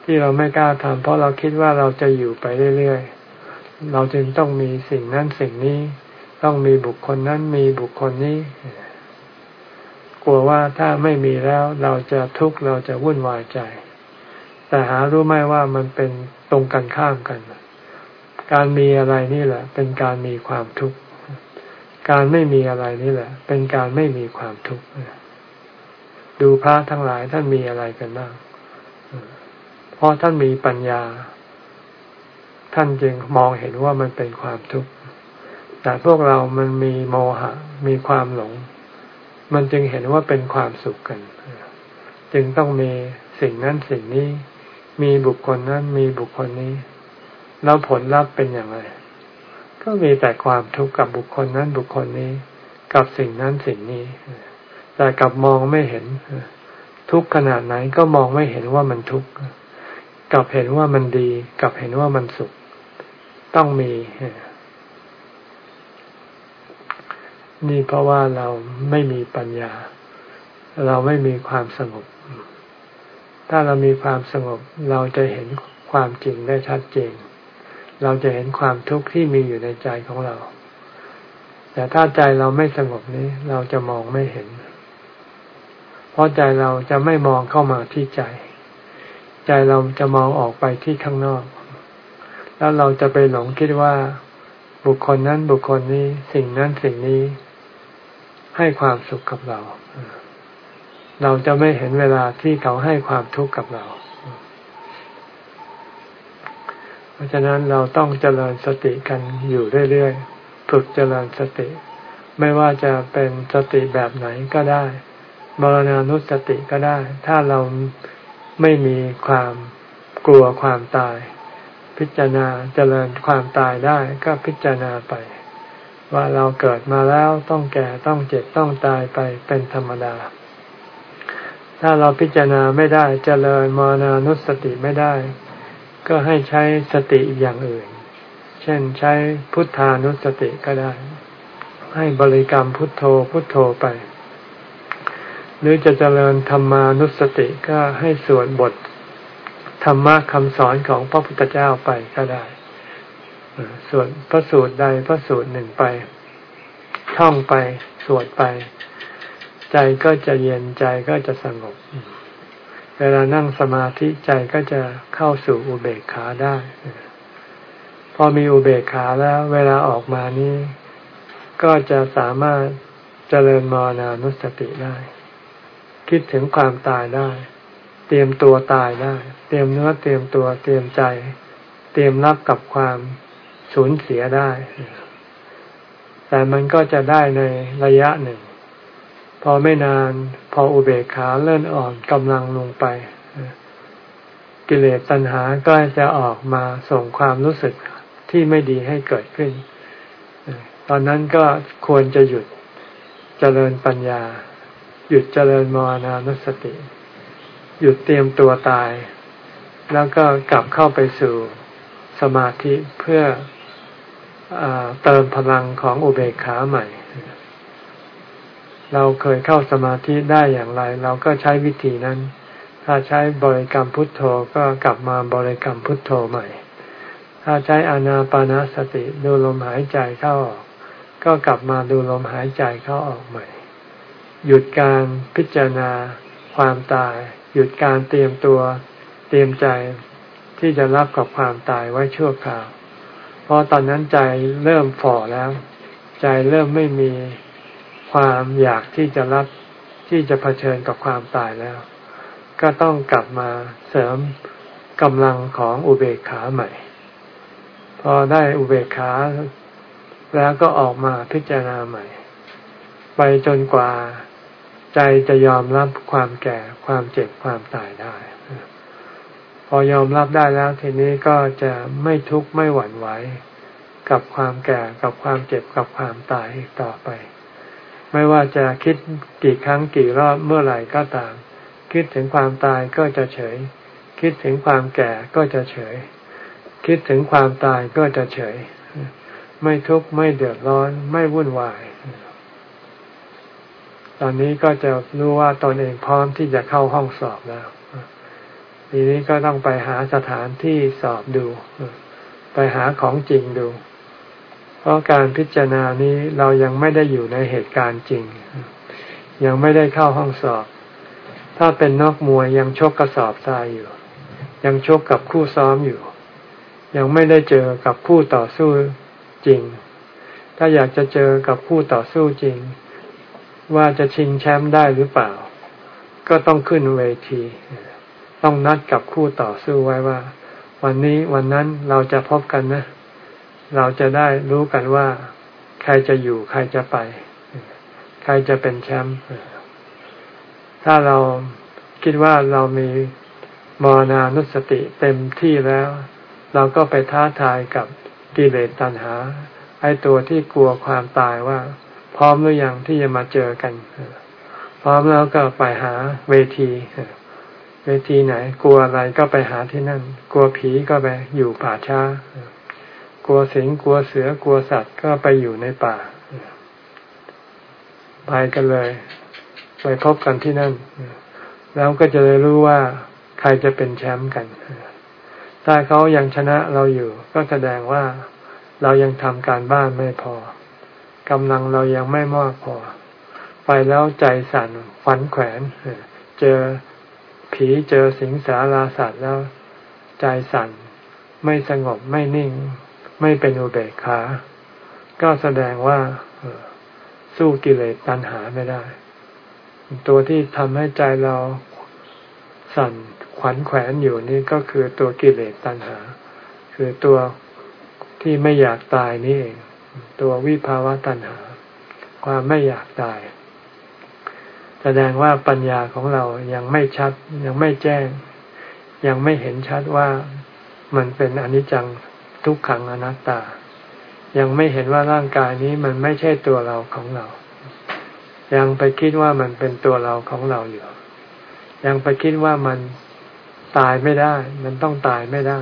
ที่เราไม่กล้าทำเพราะเราคิดว่าเราจะอยู่ไปเรื่อยๆ เราจึงต้องมีสิ่งนั้นสิ่งนี้ ต้องมีบุคคลนั้นมีบุคคลนี้ กลัวว่าถ้าไม่มีแล้วเราจะทุกข์เราจะวุ่นวายใจ แต่หารู้ไหมว่ามันเป็นตรงกันข้ามกัน การมีอะไรนี่แหละ เป็นการมีความทุกข์ การไม่มีอะไรนี่แหละ เป็นการไม่มีความทุกข์ดูพระทั้งหลายท่านมีอะไรกันบ้างเพราะท่านมีปัญญา ท่านจึงมองเห็นว่ามันเป็นความทุกข์ แต่พวกเรามันมีโมหะ มีความหลง มันจึงเห็นว่าเป็นความสุขกัน จึงต้องมีสิ่งนั้นสิ่งนี้ มีบุคคลนั้นมีบุคคลนี้ แล้วผลลัพธ์เป็นอย่างไร ก็มีแต่ความทุกข์กับบุคคลนั้นบุคคลนี้ กับสิ่งนั้นสิ่งนี้ แต่กับมองไม่เห็น ทุกขนาดไหนก็มองไม่เห็นว่ามันทุกข์กับเห็นว่ามันดี กับเห็นว่ามันสุข ต้องมี นี่เพราะว่าเราไม่มีปัญญา เราไม่มีความสงบ ถ้าเรามีความสงบเราจะเห็นความจริงได้ชัดเจน เราจะเห็นความทุกข์ที่มีอยู่ในใจของเรา แต่ถ้าใจเราไม่สงบนี้ เราจะมองไม่เห็น เพราะใจเราจะไม่มองเข้ามาที่ใจ ใจเราจะมองออกไปที่ข้างนอก แล้วเราจะไปหลงคิดว่าบุคคลนั้นบุคคลนี้สิ่งนั้นสิ่งนี้ ให้ความสุขกับเรา เราจะไม่เห็นเวลาที่เขาให้ความทุกข์กับเรา เพ ราะฉะนั้นเราต้องเจริญสติกันอยู่เรื่อยๆฝึกเจริญสติ ไม่ว่าจะเป็นสติแบบไหนก็ได้มรณานุสติก็ได้ ถ้าเราไม่มีความกลัวความตาย พิจารณาเจริญความตายได้ก็พิจารณาไป ว่าเราเกิดมาแล้วต้องแก่ต้องเจ็บต้องตายไปเป็นธรรมดา ถ้าเราพิจารณาไม่ได้เจริญมรณานุสติไม่ได้ ก็ให้ใช้สติอย่างอื่น เช่นใช้พุทธานุสติก็ได้ ให้บริกรรมพุทโธพุทโธไป หรือจะเจริญธรรมานุสติก็ให้สวดบทธรรมะคำสอนของพระพุทธเจ้าไปก็ได้ส่วนพระสูตรใดพระสูตรหนึ่งไป ท่องไป สวดไป ใจก็จะเย็นใจก็จะสงบ เวลานั่งสมาธิใจก็จะเข้าสู่อุเบกขาได้ พอมีอุเบกขาแล้ว เวลาออกมานี้ ก็จะสามารถเจริญมรณานุสติได้ คิดถึงความตายได้ เตรียมตัวตายได้ เตรียมเนื้อเตรียมตัวเตรียมใจ เตรียมรับกับความสูญเสียได้ แต่มันก็จะได้ในระยะหนึ่ง พอไม่นาน พออุเบกขาเลื่อนอ่อนกำลังลงไป กิเลสตัณหาก็จะออกมาส่งความรู้สึกที่ไม่ดีให้เกิดขึ้น ตอนนั้นก็ควรจะหยุดเจริญปัญญา หยุดเจริญมรณานุสติ หยุดเตรียมตัวตาย แล้วก็กลับเข้าไปสู่สมาธิเพื่ออเติมพลังของอุเบกขาใหม่ เราเคยเข้าสมาธิได้อย่างไร เราก็ใช้วิธีนั้น ถ้าใช้บริกรรมพุทโธก็กลับมาบริกรรมพุทโธใหม่ ถ้าใช้อานาปานาสติดูลมหายใจเข้าออก ก็กลับมาดูลมหายใจเข้าออกใหม่ หยุดการพิจารณาความตาย หยุดการเตรียมตัวเตรียมใจที่จะรับกับความตายไว้ชั่วคราว เพราะตอนนั้นใจเริ่มฝ่อแล้ว ใจเริ่มไม่มี ความอยากที่จะรับที่จะเผชิญกับความตายแล้ว ก็ต้องกลับมาเสริมกำลังของอุเบกขาใหม่ พอได้อุเบกขาแล้วก็ออกมาพิจารณาใหม่ ไปจนกว่าใจจะยอมรับความแก่ความเจ็บความตายได้ พอยอมรับได้แล้วทีนี้ก็จะไม่ทุกข์ไม่หวั่นไหวกับความแก่กับความเจ็บกับความตายต่อไป ไม่ว่าจะคิดกี่ครั้งกี่รอบเมื่อไหร่ก็ตาม คิดถึงความตายก็จะเฉย คิดถึงความแก่ก็จะเฉย คิดถึงความตายก็จะเฉย ไม่ทุกข์ไม่เดือดร้อนไม่วุ่นวาย ตอนนี้ก็จะรู้ว่าตนเองพร้อมที่จะเข้าห้องสอบแล้วทีนี้ก็ต้องไปหาสถานที่สอบดู ไปหาของจริงดู เพราะการพิจารณานี้เรายังไม่ได้อยู่ในเหตุการณ์จริง ยังไม่ได้เข้าห้องสอบ ถ้าเป็นนอกมวยยังชกกระสอบทรายอยู่ ยังชกกับคู่ซ้อมอยู่ ยังไม่ได้เจอกับคู่ต่อสู้จริง ถ้าอยากจะเจอกับคู่ต่อสู้จริง ว่าจะชิงแชมป์ได้หรือเปล่า ก็ต้องขึ้นเวที ต้องนัดกับคู่ต่อสู้ไว้ว่า วันนี้วันนั้นเราจะพบกันนะ เราจะได้รู้กันว่า ใครจะอยู่ใครจะไป ใครจะเป็นแชมป์ถ้าเราคิดว่าเรามีมรณานุสติเต็มที่แล้ว เราก็ไปท้าทายกับกิเลสตัณหา ไอ้ตัวที่กลัวความตายว่า พร้อมหรือยังที่จะมาเจอกัน พร้อมแล้วก็ไปหาเวที เวทีไหน กลัวอะไรก็ไปหาที่นั่น กลัวผีก็ไปอยู่ป่าช้า กลัวสิงกลัวเสือกลัวสัตว์ก็ไปอยู่ในป่าไปกันเลย ไปพบกันที่นั่น แล้วก็จะได้รู้ว่าใครจะเป็นแชมป์กัน ถ้าเขายังชนะเราอยู่ ก็แสดงว่าเรายังทำการบ้านไม่พอกำลังเรายังไม่มากพอ ไปแล้วใจสั่นฝันแขวนเจอผีเจอสิงสาราสัตว์แล้ว ใจสั่นไม่สงบไม่นิ่ง ไม่เป็นอุเบกขา ก็แสดงว่าสู้กิเลสตัณหาไม่ได้ ตัวที่ทำให้ใจเราสั่นขวัญแขวนอยู่นี่ก็คือตัวกิเลสตัณหา คือตัวที่ไม่อยากตายนี่เอง ตัววิภาวะตัณหา ความไม่อยากตาย แสดงว่าปัญญาของเรายังไม่ชัด ยังไม่แจ้ง ยังไม่เห็นชัดว่ามันเป็นอนิจจัง ทุกขังอนัตตา ยังไม่เห็นว่าร่างกายนี้มันไม่ใช่ตัวเราของเรา ยังไปคิดว่ามันเป็นตัวเราของเราอยู่ ยังไปคิดว่ามันตายไม่ได้ มันต้องตายไม่ได้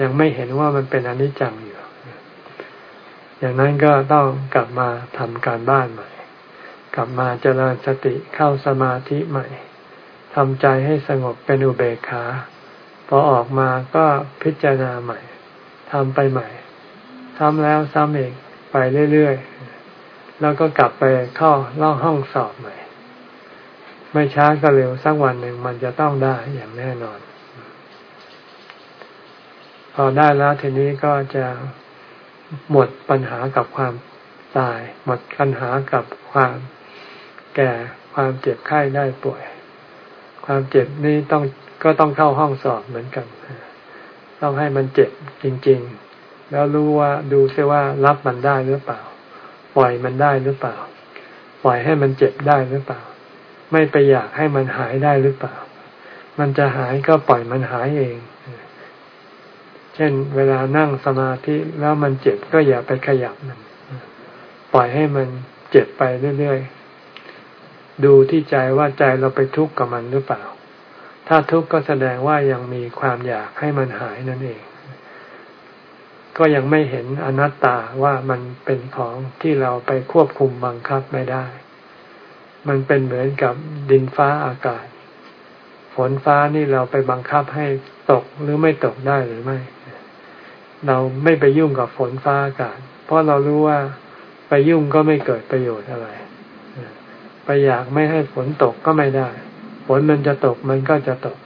ยังไม่เห็นว่ามันเป็นอนิจจังอยู่ อย่างนั้นก็ต้องกลับมาทำการบ้านใหม่ กลับมาเจริญสติเข้าสมาธิใหม่ทำใจให้สงบเป็นอุเบกขาพอออกมาก็พิจารณาใหม่ ทำไปใหม่ทำแล้วซ้ำอีกไปเรื่อยๆ แล้วก็กลับไปเข้าล่องห้องสอบใหม่ ไม่ช้าก็เร็วสักวันหนึ่งมันจะต้องได้อย่างแน่นอน พอได้แล้วทีนี้ก็จะหมดปัญหากับความตาย หมดปัญหากับความแก่ความเจ็บไข้ได้ป่วย ความเจ็บนี้ต้องก็ต้องเข้าห้องสอบเหมือนกัน ต้องให้มันเจ็บจริง ๆ แล้วรู้ว่าดูซิว่ารับมันได้หรือเปล่า ปล่อยมันได้หรือเปล่า ปล่อยให้มันเจ็บได้หรือเปล่า ไม่ไปอยากให้มันหายได้หรือเปล่า มันจะหายก็ปล่อยมันหายเอง เช่น เวลานั่งสมาธิแล้วมันเจ็บก็อย่าไปขยับมัน ปล่อยให้มันเจ็บไปเรื่อยๆ ดูที่ใจว่าใจเราไปทุกข์กับมันหรือเปล่า ถ้าทุกข์ก็แสดงว่ายังมีความอยากให้มันหายนั่นเอง ก็ยังไม่เห็นอนัตตาว่ามันเป็นของที่เราไปควบคุมบังคับไม่ได้ มันเป็นเหมือนกับดินฟ้าอากาศ ฝนฟ้านี่เราไปบังคับให้ตกหรือไม่ตกได้หรือไม่ เราไม่ไปยุ่งกับฝนฟ้าอากาศ เพราะเรารู้ว่าไปยุ่งก็ไม่เกิดประโยชน์อะไร ไปอยากไม่ให้ฝนตกก็ไม่ได้ นมันจะตกมันก็จะตก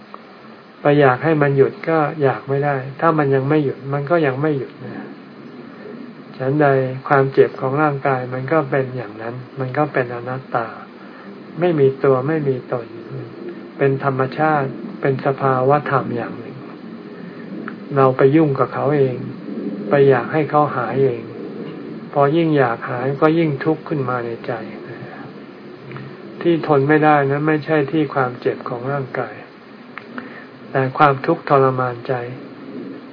ไปอยากให้มันหยุดก็อยากไม่ได้ ถ้ามันยังไม่หยุดมันก็ยังไม่หยุดนะฉันใดความเจ็บของร่างกายมันก็เป็นอย่างนั้น มันก็เป็นอนัตตา ไม่มีตัวไม่มีตน เป็นธรรมชาติ เป็นสภาวะธรรมอย่างหนึ่ง เราไปยุ่งกับเขาเอง ไปอยากให้เขาหายเอง พอยิ่งอยากหายก็ยิ่งทุกข์ขึ้นมาในใจ ที่ทนไม่ได้นั้นไม่ใช่ที่ความเจ็บของร่างกาย แต่ความทุกข์ทรมานใจ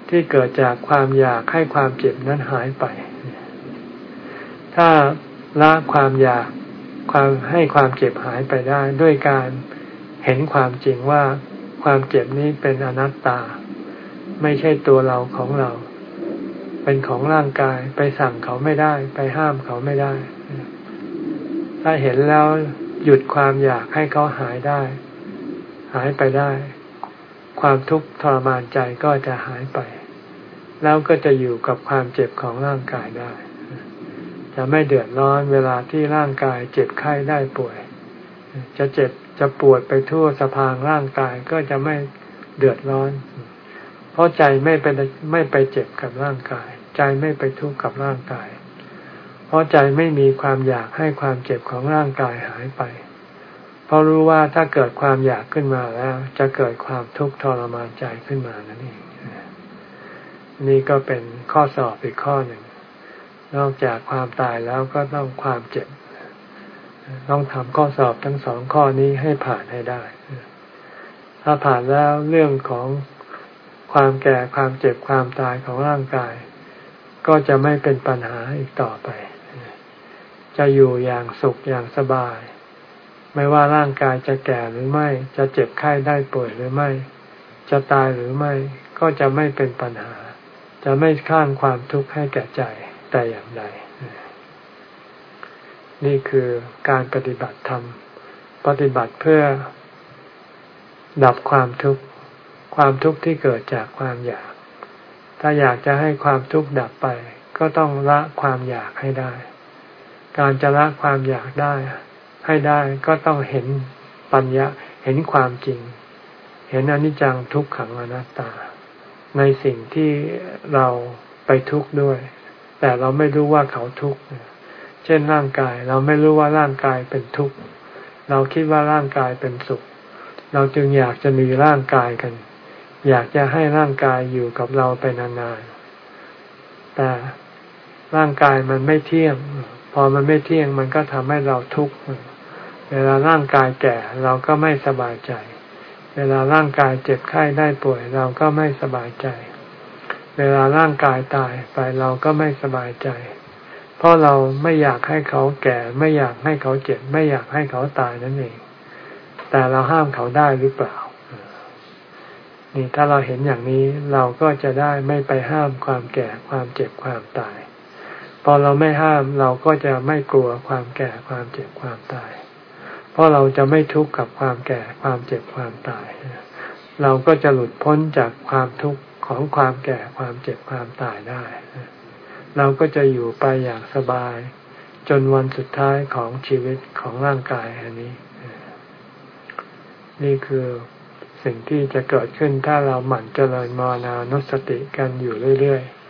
ที่เกิดจากความอยากให้ความเจ็บนั้นหายไป ถ้าละความอยากความให้ความเจ็บหายไปได้ ด้วยการเห็นความจริงว่าความเจ็บนี้เป็นอนัตตา ไม่ใช่ตัวเราของเรา เป็นของร่างกายไปสั่งเขาไม่ได้ ไปห้ามเขาไม่ได้ ถ้าเห็นแล้ว หยุดความอยากให้เขาหายได้ หายไปได้ ความทุกข์ทรมานใจก็จะหายไป แล้วก็จะอยู่กับความเจ็บของร่างกายได้ จะไม่เดือดร้อนเวลาที่ร่างกายเจ็บไข้ได้ป่วย จะเจ็บจะปวดไปทั่วสะพางร่างกายก็จะไม่เดือดร้อน เพราะใจไม่ไปไม่ไปเจ็บกับร่างกาย ใจไม่ไปทุกข์กับร่างกาย เพราะใจไม่มีความอยากให้ความเจ็บของร่างกายหายไป เพราะรู้ว่าถ้าเกิดความอยากขึ้นมาแล้ว จะเกิดความทุกข์ทรมานใจขึ้นมานั่นเอง นี่ก็เป็นข้อสอบอีกข้อหนึ่ง นอกจากความตายแล้วก็ต้องความเจ็บ ต้องทำข้อสอบทั้งสองข้อนี้ให้ผ่านให้ได้ ถ้าผ่านแล้วเรื่องของความแก่ความเจ็บความตายของร่างกาย ก็จะไม่เป็นปัญหาอีกต่อไป จะอยู่อย่างสุขอย่างสบาย ไม่ว่าร่างกายจะแก่หรือไม่ จะเจ็บไข้ได้ป่วยหรือไม่ จะตายหรือไม่ ก็จะไม่เป็นปัญหา จะไม่ข้างความทุกข์ให้แก่ใจแต่อย่างใด นี่คือการปฏิบัติธรรม ปฏิบัติเพื่อ ดับความทุกข์ ความทุกข์ที่เกิดจากความอยาก ถ้าอยากจะให้ความทุกข์ดับไป ก็ต้องละความอยากให้ได้ การจะละความอยากได้ ให้ได้ก็ต้องเห็นปัญญาเห็นความจริง เห็นอนิจจังทุกขังอนัตตา ในสิ่งที่เราไปทุกข์ด้วย แต่เราไม่รู้ว่าเขาทุกข์เช่นร่างกายเราไม่รู้ว่าร่างกายเป็นทุกข์เราคิดว่าร่างกายเป็นสุข เราจึงอยากจะมีร่างกายกัน อยากจะให้ร่างกายอยู่กับเราไปนานๆแต่ร่างกายมันไม่เที่ยง พอมันไม่เที่ยงมันก็ทำให้เราทุกข์เวลาร่างกายแก่เราก็ไม่สบายใจ เวลาร่างกายเจ็บไข้ได้ป่วย เราก็ไม่สบายใจ เวลาร่างกายตายไปเราก็ไม่สบายใจ เพราะเราไม่อยากให้เขาแก่ ไม่อยากให้เขาเจ็บ ไม่อยากให้เขาตายนั่นเอง แต่เราห้ามเขาได้หรือเปล่า นี่ถ้าเราเห็นอย่างนี้เราก็จะได้ไม่ไปห้ามความแก่ความเจ็บความตาย พอเราไม่ห้ามเราก็จะไม่กลัวความแก่ความเจ็บความตาย เพราะเราจะไม่ทุกข์กับความแก่ความเจ็บความตาย เราก็จะหลุดพ้นจากความทุกข์ของความแก่ความเจ็บความตายได้ เราก็จะอยู่ไปอย่างสบาย จนวันสุดท้ายของชีวิตของร่างกายอันนี้ นี่คือสิ่งที่จะเกิดขึ้นถ้าเราหมั่นเจริญมรณานุสติกันอยู่เรื่อยๆ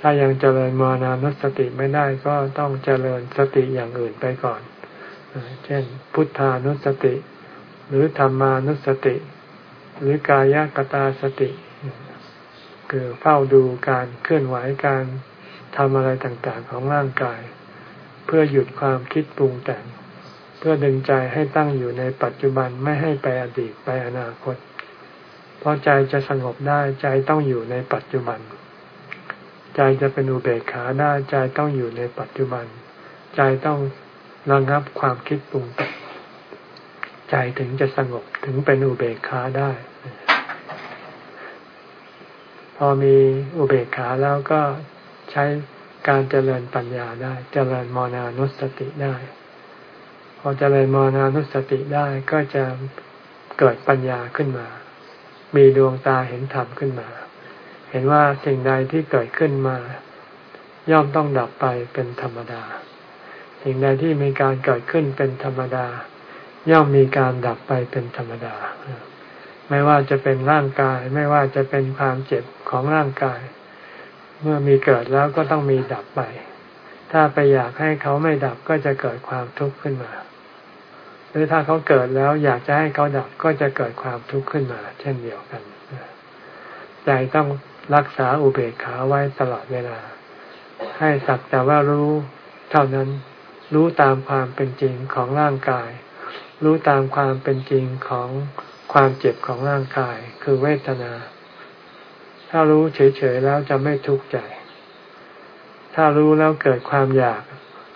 ถ้ายังเจริญมรณานุสติไม่ได้ก็ต้องเจริญสติอย่างอื่นไปก่อน เช่น พุทธานุสติ หรือธรรมานุสติ หรือกายกตาสติ คือเฝ้าดูการเคลื่อนไหวการทำอะไรต่างๆของร่างกาย เพื่อหยุดความคิดปรุงแต่ง เพื่อดึงใจให้ตั้งอยู่ในปัจจุบันไม่ให้ไปอดีตไปอนาคต เพราะใจจะสงบได้ใจต้องอยู่ในปัจจุบัน ใจจะเป็นอุเบกขาได้ใจต้องอยู่ในปัจจุบัน ใจต้องระงับความคิดปรุงแต่งใจถึงจะสงบถึงเป็นอุเบกขาได้ พอมีอุเบกขาแล้วก็ใช้การเจริญปัญญาได้ เจริญมรณานุสติได้ พอเจริญมรณานุสติได้ก็จะเกิดปัญญาขึ้นมา มีดวงตาเห็นธรรมขึ้นมา เห็นว่าสิ่งใดที่เกิดขึ้นมา ย่อมต้องดับไปเป็นธรรมดา สิ่งใดที่มีการเกิดขึ้นเป็นธรรมดา ย่อมมีการดับไปเป็นธรรมดา ไม่ว่าจะเป็นร่างกาย ไม่ว่าจะเป็นความเจ็บของร่างกาย เมื่อมีเกิดแล้วก็ต้องมีดับไป ถ้าไปอยากให้เขาไม่ดับก็จะเกิดความทุกข์ขึ้นมาหรือถ้าเขาเกิดแล้วอยากจะให้เขาดับก็จะเกิดความทุกข์ขึ้นมา เช่นเดียวกันใจต้อง รักษาอุเบกขาไว้ตลอดเวลา ให้สักแต่ว่ารู้เท่านั้น รู้ตามความเป็นจริงของร่างกาย รู้ตามความเป็นจริงของความเจ็บของร่างกาย คือเวทนา ถ้ารู้เฉยๆแล้วจะไม่ทุกข์ใจ ถ้ารู้แล้วเกิดความอยาก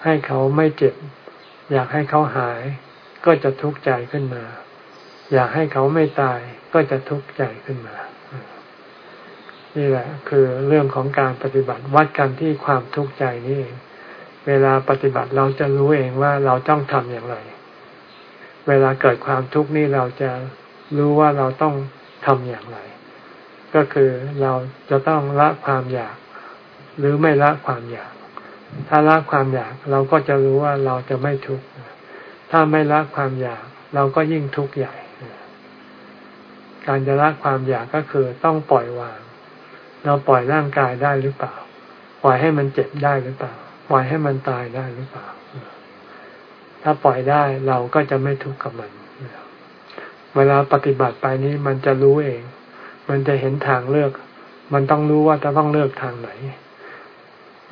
ให้เขาไม่เจ็บ อยากให้เขาหาย ก็จะทุกข์ใจขึ้นมา อยากให้เขาไม่ตายก็จะทุกข์ใจขึ้นมา นี่แหละ คือเรื่องของการปฏิบัติวัดกันที่ความทุกข์ใจนี่เองเวลาปฏิบัติเราจะรู้เองว่าเราต้องทำอย่างไร เวลาเกิดความทุกข์นี่เราจะรู้ว่าเราต้องทำอย่างไร ก็คือเราจะต้องละความอยาก หรือไม่ละความอยาก ถ้าละความอยากเราก็จะรู้ว่าเราจะไม่ทุกข์ ถ้าไม่ละความอยาก เราก็ยิ่งทุกข์ใหญ่ การจะละความอยากก็คือต้องปล่อยวาง เราปล่อยร่างกายได้หรือเปล่า ปล่อยให้มันเจ็บได้หรือเปล่า ปล่อยให้มันตายได้หรือเปล่า ถ้าปล่อยได้เราก็จะไม่ทุกข์กับมัน เวลาปฏิบัติไปนี้มันจะรู้เอง มันจะเห็นทางเลือก มันต้องรู้ว่าจะต้องเลือกทางไหน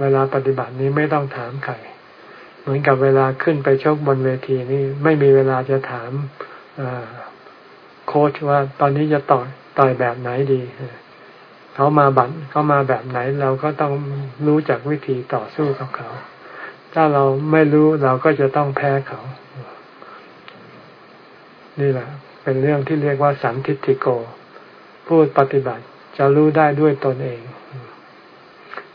เวลาปฏิบัตินี้ไม่ต้องถามใคร เหมือนกับเวลาขึ้นไปชกบนเวทีนี่ไม่มีเวลาจะถามโค้ชว่าตอนนี้จะต่อยต่อยแบบไหนดี เขามาบัตรเขามาแบบไหน เราก็ต้องรู้จักวิธีต่อสู้กับเขา ถ้าเราไม่รู้เราก็จะต้องแพ้เขา นี่แหละ เป็นเรื่องที่เรียกว่าสันทิติโก ผู้ปฏิบัติจะรู้ได้ด้วยตนเอง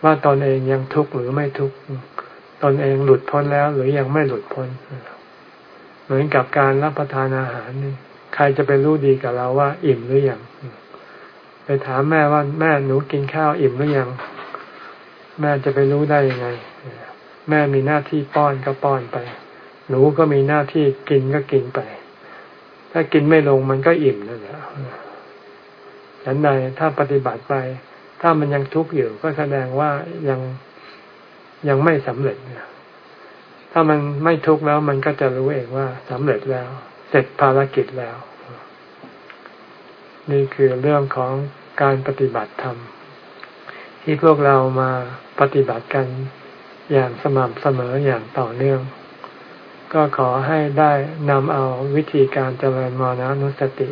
ว่าตนเองยังทุกข์หรือไม่ทุกข์ตนเองหลุดพ้นแล้ว หรือยังไม่หลุดพ้น เหมือนกับการรับประทานอาหารนี่ใครจะไปรู้ดีกับเราว่า อิ่มหรือยัง ไปถามแม่ว่าแม่หนูกินข้าวอิ่มหรือยัง แม่จะไปรู้ได้ยังไง แม่มีหน้าที่ป้อนก็ป้อนไป หนูก็มีหน้าที่กินก็กินไป ถ้ากินไม่ลงมันก็อิ่มนั่นแหละฉันใดถ้าปฏิบัติไป ถ้ามันยังทุกข์อยู่ก็แสดงว่ายังยังไม่สำเร็จถ้ามันไม่ทุกข์แล้วมันก็จะรู้เองว่าสำเร็จแล้ว เสร็จภารกิจแล้ว นี่คือเรื่องของการปฏิบัติธรรม ที่พวกเรามาปฏิบัติกันอย่างสม่ำเสมออย่างต่อเนื่อง ก็ขอให้ได้นำเอาวิธีการเจริญมรณนุสติ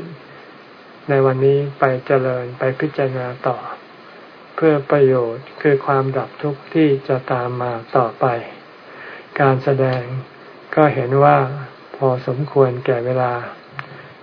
ในวันนี้ไปเจริญไปพิจารณาต่อ เพื่อประโยชน์คือความดับทุกข์ที่จะตามมาต่อไป การแสดงก็เห็นว่าพอสมควรแก่เวลา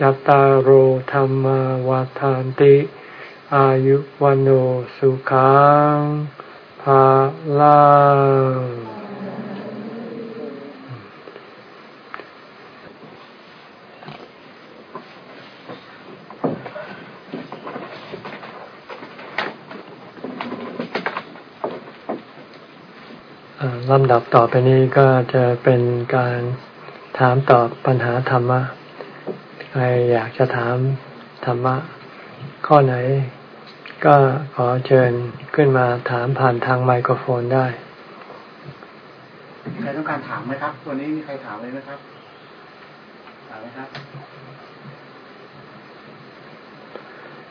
จัตตารโหธรรมวาทานติ อายุวันโอสุขังภาลังลำดับต่อไปนี้ก็จะเป็นการถามตอบปัญหาธรรมะ ใครอยากจะถามธรรมะ ข้อไหน ก็ขอเชิญขึ้นมาถามผ่านทางไมโครโฟนได้ใครต้องการถามไหมครับ ตัวนี้มีใครถามเลยไหมครับถามไหมครับ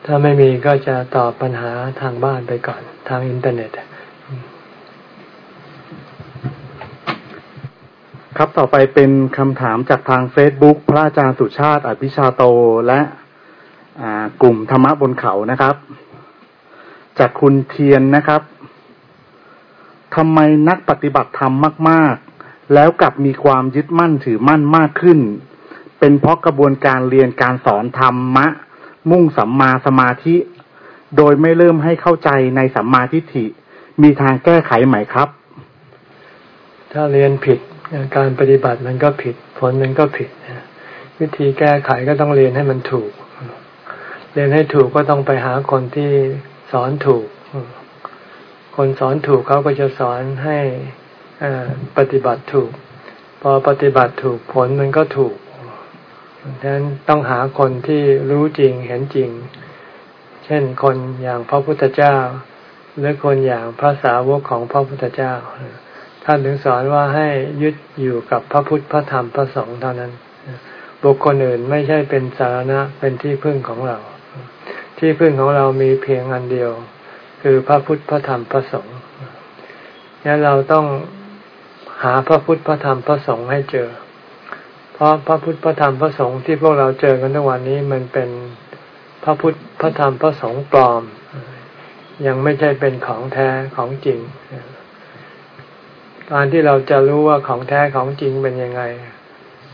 ถ้าไม่มีก็จะตอบปัญหาทางบ้านไปก่อน ทางอินเทอร์เน็ต ครับต่อไปเป็นคำถามจากทาง Facebook พระอาจารย์สุชาติอภิชาโตและกลุ่มธรรมะบนเขานะครับ จากคุณเทียนนะครับทำไมนักปฏิบัติธรรมมาก ๆ แล้วกลับมีความยึดมั่นถือมั่นมากขึ้น เป็นเพราะกระบวนการเรียนการสอนธรรมะ มุ่งสัมมาสมาธิ โดยไม่เริ่มให้เข้าใจในสัมมาทิฏฐิ มีทางแก้ไขไหมครับ ถ้าเรียนผิด การปฏิบัติมันก็ผิด ผลมันก็ผิดวิธีแก้ไขก็ต้องเรียนให้มันถูก เรียนให้ถูกก็ต้องไปหาคนที่สอนถูก คนสอนถูกเขาก็จะสอนให้ปฏิบัติถูก พอปฏิบัติถูกผลมันก็ถูกดังนั้นต้องหาคนที่รู้จริงเห็นจริง เช่นคนอย่างพระพุทธเจ้า หรือคนอย่างพระสาวกของพระพุทธเจ้า ท่านถึงสอนว่าให้ยึดอยู่กับพระพุทธพระธรรมพระสงฆ์เท่านั้น บุคคลอื่นไม่ใช่เป็นสาระเป็นที่พึ่งของเรา ที่พึ่งของเรามีเพียงอันเดียว คือพระพุทธพระธรรมพระสงฆ์นี่เราต้องหาพระพุทธพระธรรมพระสงฆ์ให้เจอ เพราะพระพุทธพระธรรมพระสงฆ์ที่พวกเราเจอกันทุกวันนี้มันเป็นพระพุทธพระธรรมพระสงฆ์ปลอม ยังไม่ใช่เป็นของแท้ของจริง การที่เราจะรู้ว่าของแท้ของจริงเป็นยังไง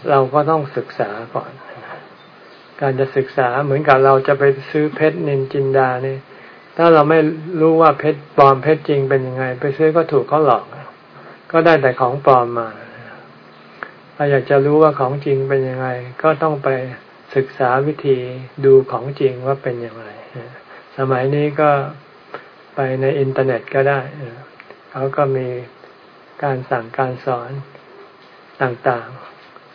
เราก็ต้องศึกษาก่อน การจะศึกษาเหมือนกับเราจะไปซื้อเพชรนินจินดาเนี่ยถ้าเราไม่รู้ว่าเพชรปลอมเพชรจริงเป็นยังไง ไปซื้อก็ถูกเขาหลอก ก็ได้แต่ของปลอมมาถ้าอยากจะรู้ว่าของจริงเป็นยังไง ก็ต้องไปศึกษาวิธีดูของจริงว่าเป็นยังไงสมัยนี้ก็ไปในอินเทอร์เน็ตก็ได้เขาก็มี การสั่งการสอนต่าง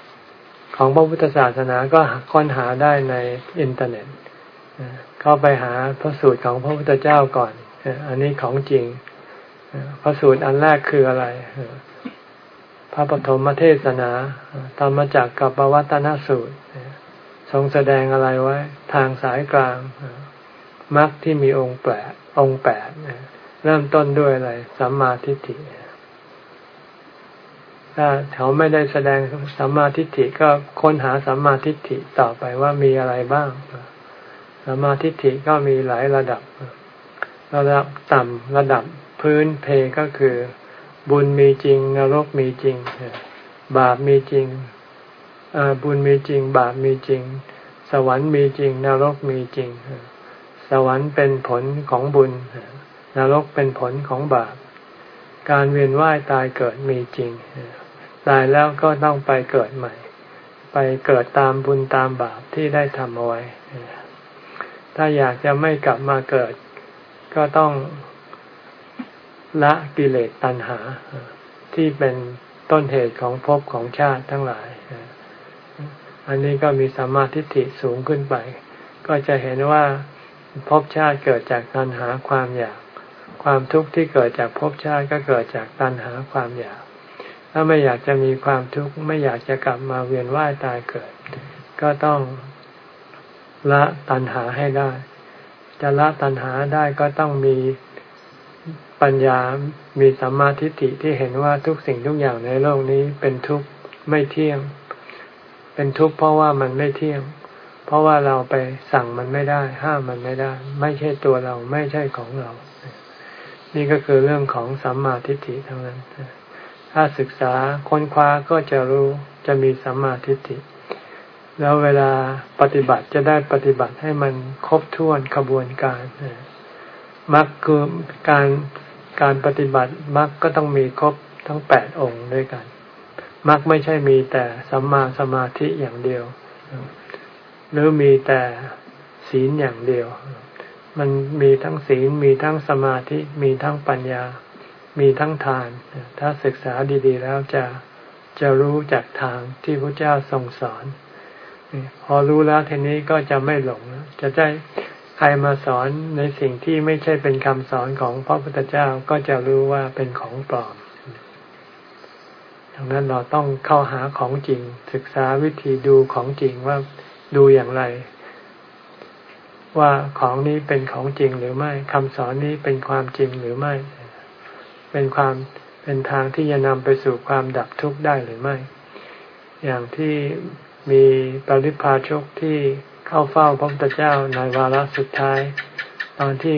ๆ ของพระพุทธศาสนาก็ค้นหาได้ในอินเทอร์เน็ต เข้าไปหาพระสูตรของพระพุทธเจ้าก่อน อันนี้ของจริง พระสูตรอันแรกคืออะไร พระปฐมเทศนาธรรมจักกับปวัตนสูตร ทรงแสดงอะไรไว้ ทางสายกลางมรรคที่มีองค์แปดองค์แปดเริ่มต้นด้วยอะไร สัมมาทิฏฐิ ถ้าเขาไม่ได้แสดงสัมมาทิฏฐิก็ค้นหาสัมมาทิฏฐิต่อไปว่ามีอะไรบ้างสัมมาทิฏฐิก็มีหลายระดับ ระดับต่ำระดับพื้นเพก็คือ บุญมีจริง นรกมีจริง บาปมีจริงบุญมีจริง บาปมีจริง สวรรค์มีจริง นรกมีจริง สวรรค์เป็นผลของบุญ นรกเป็นผลของบาป การเวียนว่ายตายเกิดมีจริง ตายแล้วก็ต้องไปเกิดใหม่ ไปเกิดตามบุญตามบาปที่ได้ทำเอาไว้ ถ้าอยากจะไม่กลับมาเกิด ก็ต้องละกิเลสตัณหา ที่เป็นต้นเหตุของภพของชาติทั้งหลาย อันนี้ก็มีสมาธิฐิสูงขึ้นไป ก็จะเห็นว่าภพชาติเกิดจากตัณหาความอยาก ความทุกข์ที่เกิดจากภพชาติก็เกิดจากตัณหาความอยาก ถ้าไม่อยากจะมีความทุกข์ไม่อยากจะกลับมาเวียนว่ายตายเกิด ก็ต้องละตัณหาให้ได้ จะละตัณหาได้ก็ต้องมีปัญญา มีสัมมาทิฏฐิที่เห็นว่าทุกสิ่งทุกอย่างในโลกนี้เป็นทุกข์ไม่เที่ยง เป็นทุกข์เพราะว่ามันไม่เที่ยง เพราะว่าเราไปสั่งมันไม่ได้ ห้ามมันไม่ได้ ไม่ใช่ตัวเราไม่ใช่ของเรา นี่ก็คือเรื่องของสัมมาทิฏฐิทั้งนั้น ถ้าศึกษาค้นคว้าก็จะรู้จะมีสัมมาทิฏฐิ แล้วเวลาปฏิบัติจะได้ปฏิบัติให้มันครบถ้วนขบวนการมรรคคือการการปฏิบัติมรรคก็ต้องมีครบทั้งแปดองค์ด้วยกันมรรคไม่ใช่มีแต่สัมมาสมาธิอย่างเดียว หรือมีแต่ศีลอย่างเดียว มันมีทั้งศีลมีทั้งสมาธิมีทั้งปัญญา มีทั้งทาน ถ้าศึกษาดีๆ แล้วจะจะรู้จากทางที่พระเจ้าทรงสอน พอรู้แล้วทีนี้ก็จะไม่หลง จะได้ใครมาสอนในสิ่งที่ไม่ใช่เป็นคำสอนของพระพุทธเจ้าก็จะรู้ว่าเป็นของปลอมดังนั้นเราต้องเข้าหาของจริง ศึกษาวิธีดูของจริงว่าดูอย่างไร ว่าของนี้เป็นของจริงหรือไม่คำสอนนี้เป็นความจริงหรือไม่ เป็นความเป็นทางที่จะนำไปสู่ความดับทุกข์ได้หรือไม่ อย่างที่มีปริพาชกที่เข้าเฝ้าพระพุทธเจ้าในวาระสุดท้าย ตอนที่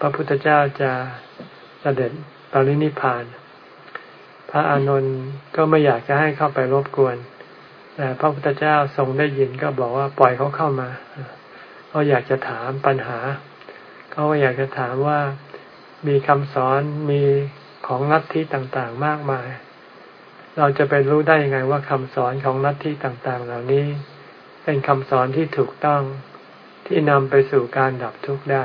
พระพุทธเจ้าจะเสด็จปรินิพาน พระอานนท์ก็ไม่อยากจะให้เข้าไปรบกวน แต่พระพุทธเจ้าทรงได้ยินก็บอกว่าปล่อยเขาเข้ามาเขาอยากจะถามปัญหาเขาอยากจะถามว่า มีคำสอนมีของลัทธิต่างๆมากมาย เราจะไปรู้ได้ยังไงว่าคำสอนของลัทธิต่างๆ เหล่านี้ เป็นคำสอนที่ถูกต้องที่นำไปสู่การดับทุกข์ได้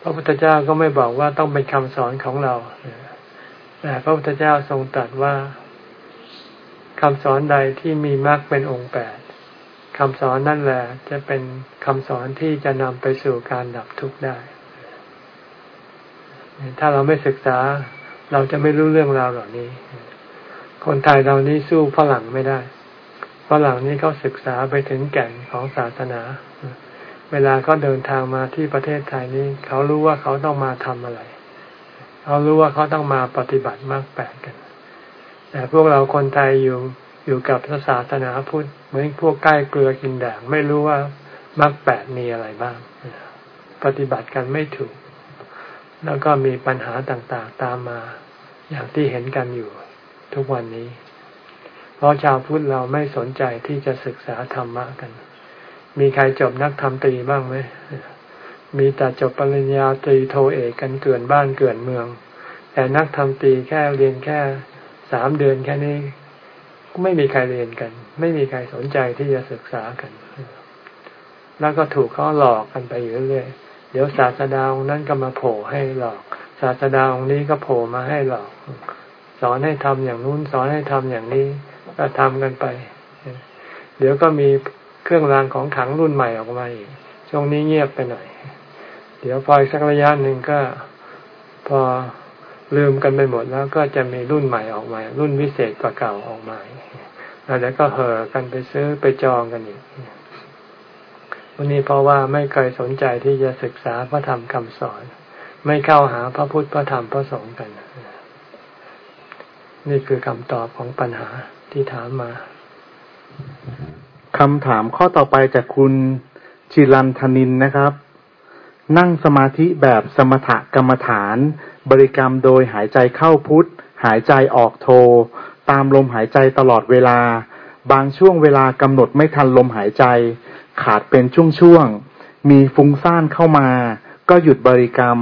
พระพุทธเจ้าก็ไม่บอกว่าต้องเป็นคำสอนของเราแต่พระพุทธเจ้าทรงตรัสว่าคำสอนใดที่มีมรรคเป็นองค์แปดคำสอนนั่นแหละจะเป็นคำสอนที่จะนำไปสู่การดับทุกข์ได้ ถ้าเราไม่ศึกษา เราจะไม่รู้เรื่องราวเหล่านี้ คนไทยเรานี้สู้ฝรั่งไม่ได้ฝรั่งนี้เขาศึกษาไปถึงแก่นของศาสนา เวลาเขาเดินทางมาที่ประเทศไทยนี้ เขารู้ว่าเขาต้องมาทำอะไร เขารู้ว่าเขาต้องมาปฏิบัติมากแปดกัน แต่พวกเราคนไทยอยู่อยู่กับศาสนาพุทธเหมือนพวกใกล้เกลือกินแดงไม่รู้ว่ามรรคแปดมีอะไรบ้าง ปฏิบัติกันไม่ถูก แล้วก็มีปัญหาต่างๆตามมา อย่างที่เห็นกันอยู่ทุกวันนี้ เพราะชาวพุทธเราไม่สนใจที่จะศึกษาธรรมะกัน มีใครจบนักธรรมตรีบ้างไหม มีแต่จบปริญญาตรีโทเอกกันเกินบ้านเกินเมือง แต่นักธรรมตรีแค่เรียนแค่สามเดือนแค่นี้ก็ไม่มีใครเรียนกัน ไม่มีใครสนใจที่จะศึกษากัน แล้วก็ถูกเขาหลอกกันไปอยู่เรื่อย ดี๋ยวศาสดาองค์นั้นก็มาโผล่ให้หลอก ศาสดาองค์นี้ก็โผล่มาให้หลอก สอนให้ทำอย่างนู้นสอนให้ทำอย่างนี้ ก็ทำกันไป เดี๋ยวก็มีเครื่องรางของขังรุ่นใหม่ออกมาอีก ช่วงนี้เงียบไปหน่อย เดี๋ยวพอสักระยะหนึ่งก็พอลืมกันไปหมดแล้วก็จะมีรุ่นใหม่ออกมา รุ่นวิเศษกว่าเก่าออกมาแล้วก็เห่อกันไปซื้อไปจองกันอีก นนี้เพราะว่าไม่เคยสนใจที่จะศึกษาพระธรรมคำสอน ไม่เข้าหาพระพุทธพระธรรมพระสงฆ์กัน นี่คือคำตอบของปัญหาที่ถามมาคำถามข้อต่อไปจากคุณชิรันธนินนะครับ นั่งสมาธิแบบสมถกรรมฐาน บริกรรมโดยหายใจเข้าพุทธหายใจออกโท ตามลมหายใจตลอดเวลา บางช่วงเวลากำหนดไม่ทันลมหายใจ ขาดเป็นช่วงๆ มีฟุ้งซ่านเข้ามา ก็หยุดบริกรรม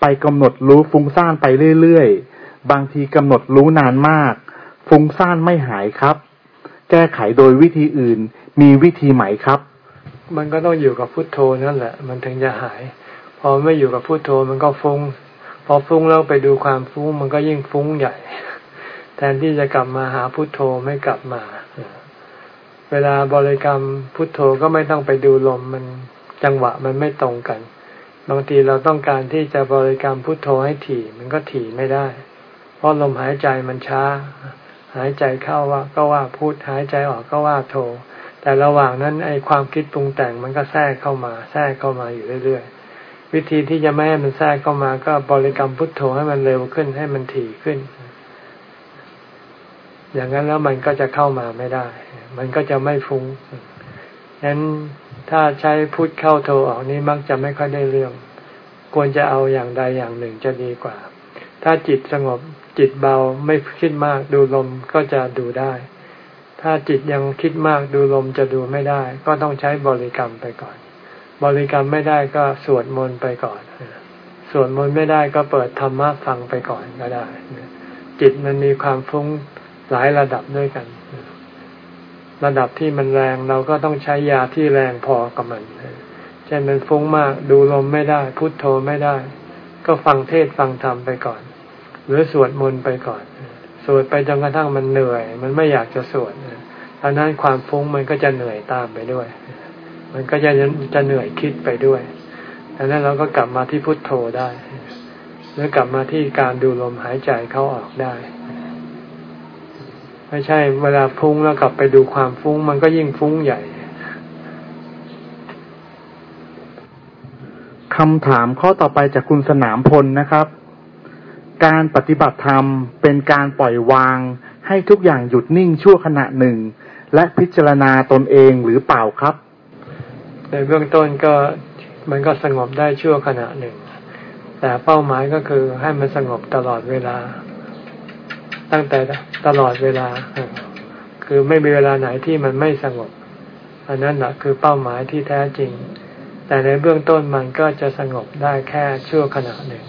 ไปกำหนดรู้ฟุ้งซ่านไปเรื่อยๆ บางทีกำหนดรู้นานมาก ฟุ้งซ่านไม่หายครับ แก้ไขโดยวิธีอื่น มีวิธีไหมครับ มันก็ต้องอยู่กับพุทโธนั่นแหละ มันถึงจะหาย พอไม่อยู่กับพุทโธมันก็ฟุง้ง พอฟุ้งแล้วไปดูความฟุ้งมันก็ยิ่งฟุ้งใหญ่ แทนที่จะกลับมาหาพุทโธไม่กลับมา เวลาบริกรรมพุทโธก็ไม่ต้องไปดูลมมันจังหวะมันไม่ตรงกัน บางทีเราต้องการที่จะบริกรรมพุทโธให้ถี่มันก็ถี่ไม่ได้ เพราะลมหายใจมันช้า หายใจเข้าว่าก็ว่าพุทหายใจออกก็ว่าโธแต่ระหว่างนั้นไอ้ความคิดปรุงแต่งมันก็แทรกเข้ามา แทรกเข้ามาอยู่เรื่อยๆวิธีที่จะไม่ให้มันแทรกเข้ามาก็บริกรรมพุทโธให้มันเร็วขึ้นให้มันถี่ขึ้น อย่างนั้นแล้วมันก็จะเข้ามาไม่ได้ มันก็จะไม่ฟุง้งฉะนั้นถ้าใช้พุทเข้าโทรออกนี้มักจะไม่ค่อยได้เรื่อง ควรจะเอาอย่างใดอย่างหนึ่งจะดีกว่า ถ้าจิตสงบจิตเบาไม่คิดมากดูลมก็จะดูได้ ถ้าจิตยังคิดมากดูลมจะดูไม่ได้ ก็ต้องใช้บริกรรมไปก่อน บริกรรมไม่ได้ก็สวดมนต์ไปก่อนสวดมนต์ไม่ได้ก็เปิดธรรมะฟังไปก่อนก็ได้ จิตมันมีความฟุ้ง หลายระดับด้วยกัน ระดับที่มันแรงเราก็ต้องใช้ยาที่แรงพอกับมันเช่นมันฟุ้งมากดูลมไม่ได้ พุโทโธไม่ได้ ก็ฟังเทศฟังธรรมไปก่อน หรือสวดมนต์ไปก่อน สวดไปจนกระทั่งมันเหนื่อย มันไม่อยากจะสวดตอนนั้นความฟุ้งมันก็จะเหนื่อยตามไปด้วย มันก็จะจะเหนื่อยคิดไปด้วยดังนั้นเราก็กลับมาที่พุทโธได้ หรือกลับมาที่การดูลมหายใจเข้าออกได้ ไม่ใช่ เวลาฟุ้งแล้วกลับไปดูความฟุ้ง มันก็ยิ่งฟุ้งใหญ่คำถามข้อต่อไปจากคุณสนามพลนะครับ การปฏิบัติธรรมเป็นการปล่อยวาง ให้ทุกอย่างหยุดนิ่งชั่วขณะหนึ่ง และพิจารณาตนเองหรือเปล่าครับ ในเบื้องต้นก็มันก็สงบได้ชั่วขณะหนึ่ง แต่เป้าหมายก็คือให้มันสงบตลอดเวลา ตั้งแต่ตลอดเวลา คือไม่มีเวลาไหนที่มันไม่สงบ อันนั้นแหละคือเป้าหมายที่แท้จริง แต่ในเบื้องต้นมันก็จะสงบได้แค่ชั่วขณะหนึ่ง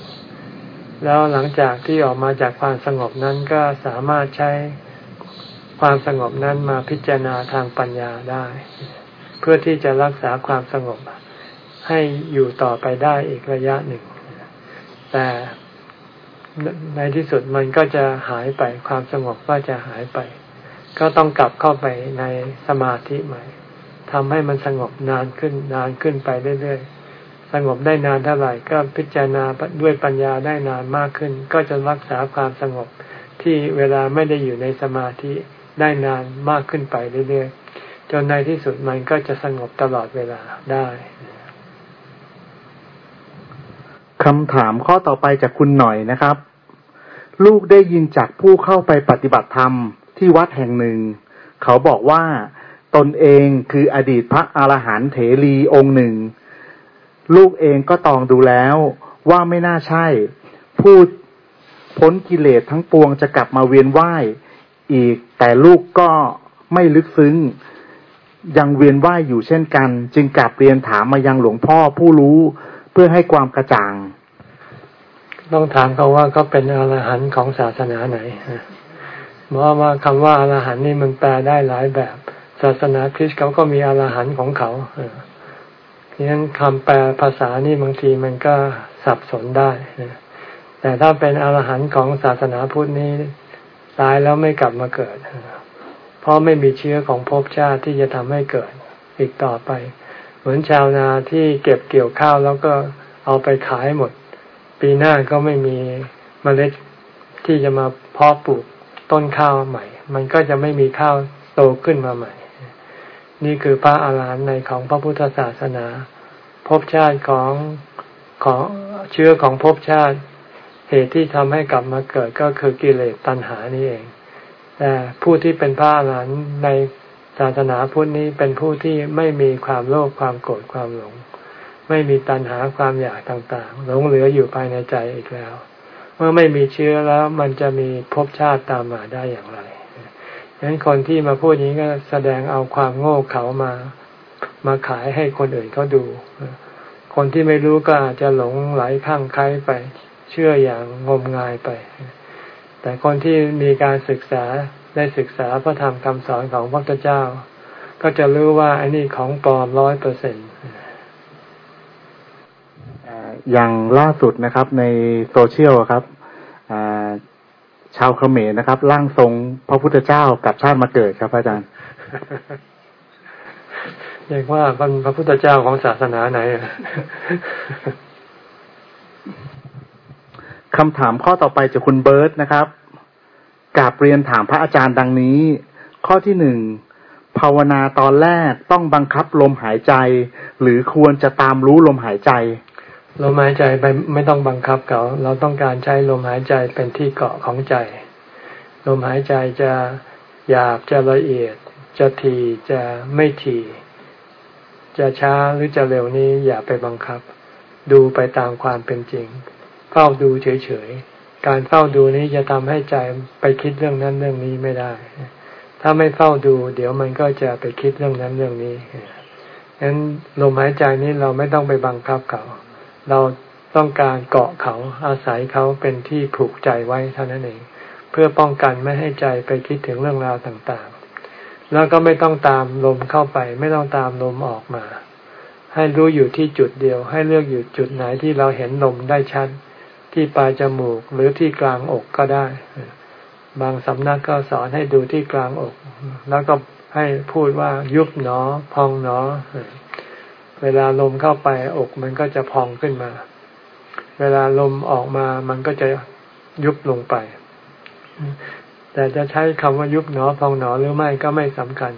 แล้วหลังจากที่ออกมาจากความสงบนั้นก็สามารถใช้ความสงบนั้นมาพิจารณาทางปัญญาได้ เพื่อที่จะรักษาความสงบให้อยู่ต่อไปได้อีกระยะหนึ่ง แต่ ในที่สุดมันก็จะหายไปความสงบก็จะหายไป ก็ต้องกลับเข้าไปในสมาธิใหม่ทำให้มันสงบนานขึ้นนานขึ้นไปเรื่อยๆ สงบได้นานเท่าไหร่ก็พิจารณาด้วยปัญญาได้นานมากขึ้น ก็จะรักษาความสงบที่เวลาไม่ได้อยู่ในสมาธิได้นานมากขึ้นไปเรื่อยๆ จนในที่สุดมันก็จะสงบตลอดเวลาได้คำถามข้อต่อไปจากคุณหน่อยนะครับ ลูกได้ยินจากผู้เข้าไปปฏิบัติธรรมที่วัดแห่งหนึ่ง เขาบอกว่าตนเองคืออดีตพระอรหันต์เถรีองค์หนึ่ง ลูกเองก็ตองดูแล้วว่าไม่น่าใช่ พูดพ้นกิเลสทั้งปวงจะกลับมาเวียนว่ายอีก แต่ลูกก็ไม่ลึกซึ้ง ยังเวียนว่ายอยู่เช่นกัน จึงกลับเรียนถามมายังหลวงพ่อผู้รู้เพื่อให้ความกระจ่าง ต้องถามเขาว่าเขาเป็นอรหันต์ของศาสนาไหนเพราะว่าคำว่าอรหันต์นี่มันแปลได้หลายแบบ ศาสนาคริสต์เขาก็มีอรหันต์ของเขาดังนั้นคำแปลภาษานี่บางทีมันก็สับสนได้แต่ถ้าเป็นอรหันต์ของศาสนาพุทธนี้ตายแล้วไม่กลับมาเกิด เพราะไม่มีเชื้อของภพชาติที่จะทำให้เกิดอีกต่อไป เหมือนชาวนาที่เก็บเกี่ยวข้าวแล้วก็เอาไปขายหมด ปีหน้าก็ไม่มีเมล็ดที่จะมาเพาะปลูกต้นข้าวใหม่ มันก็จะไม่มีข้าวโตขึ้นมาใหม่ นี่คือพระอาหารหันต์ในของพระพุทธศาสนาภพชาติของของเชื้อของภพชาติ เหตุที่ทำให้กลับมาเกิดก็คือกิเลสตัณหานี่เอง แต่ผู้ที่เป็นพระอาหารหันต์ในศาสนาพุทธนี้เป็นผู้ที่ไม่มีความโลภความโกรธความหลง ไม่มีตัณหาความอยากต่างๆ หลงเหลืออยู่ภายในใจอีกแล้ว เมื่อไม่มีเชื้อแล้วมันจะมีภพชาติตามมาได้อย่างไรดังนั้นคนที่มาพูดนี้ก็แสดงเอาความโง่เขามา มาขายให้คนอื่นเขาดู คนที่ไม่รู้ก็อาจจะหลงไหลข้างใครไป เชื่ออย่างงมงายไป แต่คนที่มีการศึกษาได้ศึกษาพระธรรมคำสอนของพระพุทธเจ้า ก็จะรู้ว่าไอ้นี่ของปลอมร้อยเปอร์เซ็นต์ อย่างล่าสุดนะครับ ในโซเชียลครับชาวเขมรนะครับร่างทรงพระพุทธเจ้ากับชาติมาเกิดครับอาจารย์เรียกว่าเป็นพระพุทธเจ้าของศาสนาไหนคำถามข้อต่อไปจากคุณเบิร์ตนะครับกาบเรียนถามพระอาจารย์ดังนี้ ข้อที่หนึ่งภาวนาตอนแรกต้องบังคับลมหายใจ หรือควรจะตามรู้ลมหายใจ ลมหายใจไปไม่ต้องบังคับเขา เราต้องการใช้ลมหายใจเป็นที่เกาะของใจ ลมหายใจจะหยาบจะละเอียด จะทีจะไม่ทีจะช้าหรือจะเร็วนี้อย่าไปบังคับ ดูไปตามความเป็นจริง เฝ้าดูเฉยๆ การเฝ้าดูนี้จะทำให้ใจไปคิดเรื่องนั้นเรื่องนี้ไม่ได้ ถ้าไม่เฝ้าดู เดี๋ยวมันก็จะไปคิดเรื่องนั้นเรื่องนี้ฉะนั้นลมหายใจนี้เราไม่ต้องไปบังคับเขา เราต้องการเกาะเขาอาศัยเขาเป็นที่ผูกใจไว้เท่านั้นเอง เพื่อป้องกันไม่ให้ใจไปคิดถึงเรื่องราวต่างๆ แล้วก็ไม่ต้องตามลมเข้าไป ไม่ต้องตามลมออกมา ให้รู้อยู่ที่จุดเดียว ให้เลือกอยู่จุดไหนที่เราเห็นลมได้ชัดที่ปลายจมูกหรือที่กลางอกก็ได้ บางสำนักก็สอนให้ดูที่กลางอก แล้วก็ให้พูดว่ายุบหนอ พองหนอ เวลาลมเข้าไปอกมันก็จะพองขึ้นมา เวลาลมออกมามันก็จะยุบลงไป แต่จะใช้คำว่ายุบหนอพองหนอหรือไม่ก็ไม่สำคัญ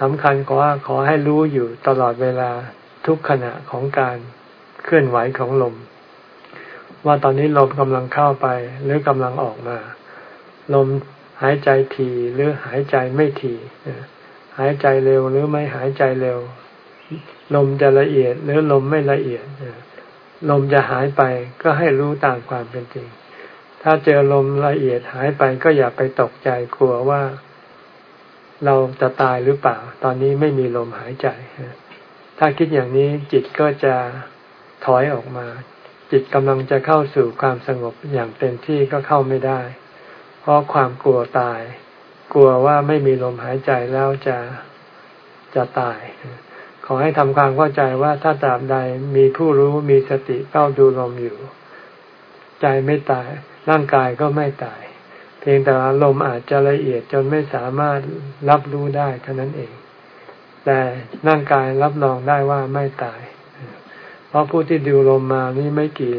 สำคัญขอว่าขอให้รู้อยู่ตลอดเวลาทุกขณะของการเคลื่อนไหวของลม ว่าตอนนี้ลมกำลังเข้าไปหรือกำลังออกมา ลมหายใจทีหรือหายใจไม่ทีหายใจเร็วหรือไม่หายใจเร็ว ลมจะละเอียดหรือลมไม่ละเอียดลมจะหายไปก็ให้รู้ตามความเป็นจริง ถ้าเจอลมละเอียดหายไปก็อย่าไปตกใจกลัวว่า เราจะตายหรือเปล่า ตอนนี้ไม่มีลมหายใจ ถ้าคิดอย่างนี้จิตก็จะถอยออกมา จิตกำลังจะเข้าสู่ความสงบอย่างเต็มที่ก็เข้าไม่ได้ เพราะความกลัวตาย กลัวว่าไม่มีลมหายใจแล้วจะจะตาย ขอให้ทำความเข้าใจว่าถ้าตราบใดมีผู้รู้มีสติเฝ้าดูลมอยู่ ใจไม่ตาย ร่างกายก็ไม่ตาย เพียงแต่ลมอาจจะละเอียดจนไม่สามารถรับรู้ได้เท่านั้นเอง แต่ร่างกายรับรองได้ว่าไม่ตาย เพราะผู้ที่ดูลมมานี่ไม่กี่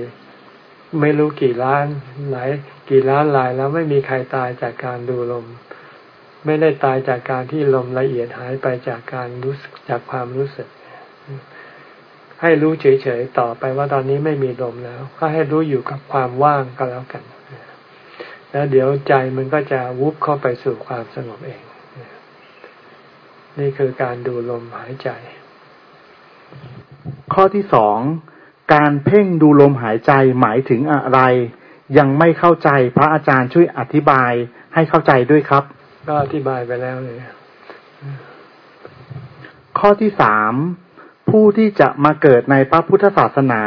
ไม่รู้กี่ล้านหลายกี่ล้านลายแล้วไม่มีใครตายจากการดูลม ไม่ได้ตายจากการที่ลมละเอียดหายไปจากการรู้สึกจากความรู้สึก ให้รู้เฉยๆต่อไปว่าตอนนี้ไม่มีลมแล้ว ก็ให้รู้อยู่กับความว่างก็แล้วกัน แล้วเดี๋ยวใจมันก็จะวุบเข้าไปสู่ความสงบเอง นี่คือการดูลมหายใจ ข้อที่สองการเพ่งดูลมหายใจหมายถึงอะไร ยังไม่เข้าใจพระอาจารย์ช่วยอธิบายให้เข้าใจด้วยครับ ก็อธิบายไปแล้วเลย ข้อที่สามผู้ที่จะมาเกิดในพระพุทธศาสนา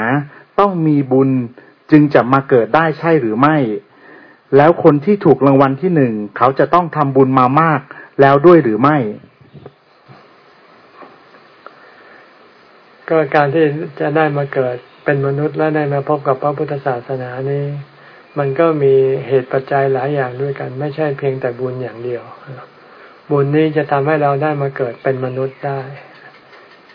ต้องมีบุญจึงจะมาเกิดได้ใช่หรือไม่ แล้วคนที่ถูกรางวัลที่หนึ่งเขาจะต้องทำบุญมามากแล้วด้วยหรือไม่ ก็การที่จะได้มาเกิดเป็นมนุษย์และได้มาพบกับพระพุทธศาสนานี้ มันก็มีเหตุปัจจัยหลายอย่างด้วยกัน ไม่ใช่เพียงแต่บุญอย่างเดียว บุญนี้จะทำให้เราได้มาเกิดเป็นมนุษย์ได้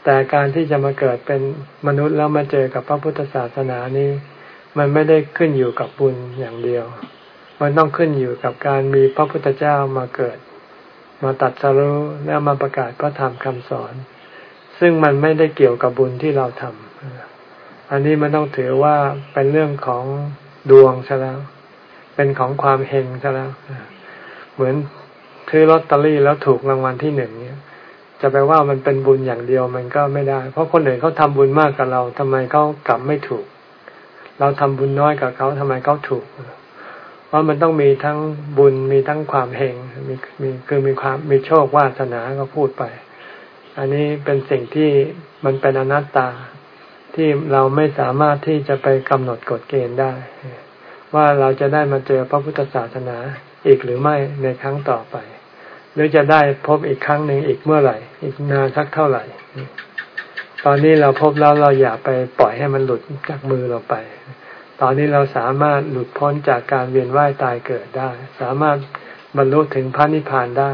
แต่การที่จะมาเกิดเป็นมนุษย์แล้วมาเจอกับพระพุทธศาสนานี้ มันไม่ได้ขึ้นอยู่กับบุญอย่างเดียว มันต้องขึ้นอยู่กับการมีพระพุทธเจ้ามาเกิด มาตัดสรู้แล้วมาประกาศพระธรรมคำสอน ซึ่งมันไม่ได้เกี่ยวกับบุญที่เราทำอันนี้มันต้องถือว่าเป็นเรื่องของ ดวงซะแล้ว เป็นของความเฮงซะแล้ว เหมือนซื้อลอตเตอรี่แล้วถูกรางวัลที่หนึ่งเนี่ย จะไปว่ามันเป็นบุญอย่างเดียวมันก็ไม่ได้ เพราะคนอื่นเขาทำบุญมากกับเราทำไมเขากลับไม่ถูก เราทำบุญน้อยกับเขาทำไมเขาถูกเพราะมันต้องมีทั้งบุญมีทั้งความเฮงมีมีคือมีความมีโชควาสนาก็พูดไป อันนี้เป็นสิ่งที่มันเป็นอนัตตา ที่เราไม่สามารถที่จะไปกำหนดกฎเกณฑ์ได้ ว่าเราจะได้มาเจอพระพุทธศาสนาอีกหรือไม่ในครั้งต่อไป หรือจะได้พบอีกครั้งหนึ่งอีกเมื่อไหร่ อีกนานสักเท่าไหร่ ตอนนี้เราพบแล้วเราอย่าไปปล่อยให้มันหลุดจากมือเราไป ตอนนี้เราสามารถหลุดพ้นจากการเวียนว่ายตายเกิดได้ สามารถบรรลุถึงพระนิพพานได้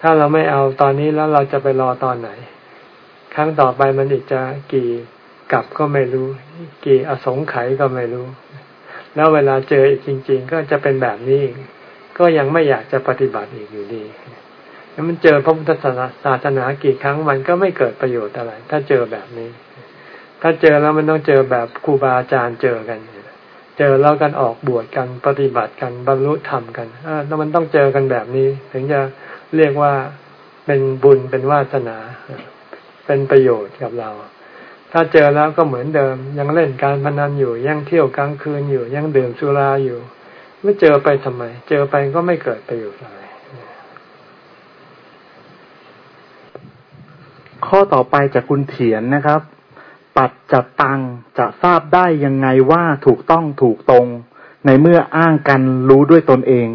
ถ้าเราไม่เอาตอนนี้แล้วเราจะไปรอตอนไหน ครั้งต่อไปมันอีกจะกี่กลับก็ไม่รู้ กี่อสงไขยก็ไม่รู้ แล้วเวลาเจออีกจริง ๆ ก็จะเป็นแบบนี้ ก็ยังไม่อยากจะปฏิบัติอีกอยู่ดีแล้วมันเจอพระพุทธศาสนากี่ครั้งมันก็ไม่เกิดประโยชน์อะไร ถ้าเจอแบบนี้ ถ้าเจอแล้วมันต้องเจอแบบครูบาอาจารย์เจอกัน เจอแล้วกันออกบวชกันปฏิบัติกันบรรลุธรรมกันแล้วมันต้องเจอกันแบบนี้ ถึงจะเรียกว่าเป็นบุญเป็นวาสนา เป็นประโยชน์กับเรา ถ้าเจอแล้วก็เหมือนเดิม ยังเล่นการพนันอยู่ยังเที่ยวกลางคืนอยู่ยังดื่มสุราอยู่ไม่เจอไปทำไม เจอไปก็ไม่เกิดประโยชน์อะไรข้อต่อไปจากคุณเถียนนะครับ ปัดจัดตังจะทราบได้ยังไงว่าถูกต้องถูกตรง ในเมื่ออ้างกันรู้ด้วยตนเอง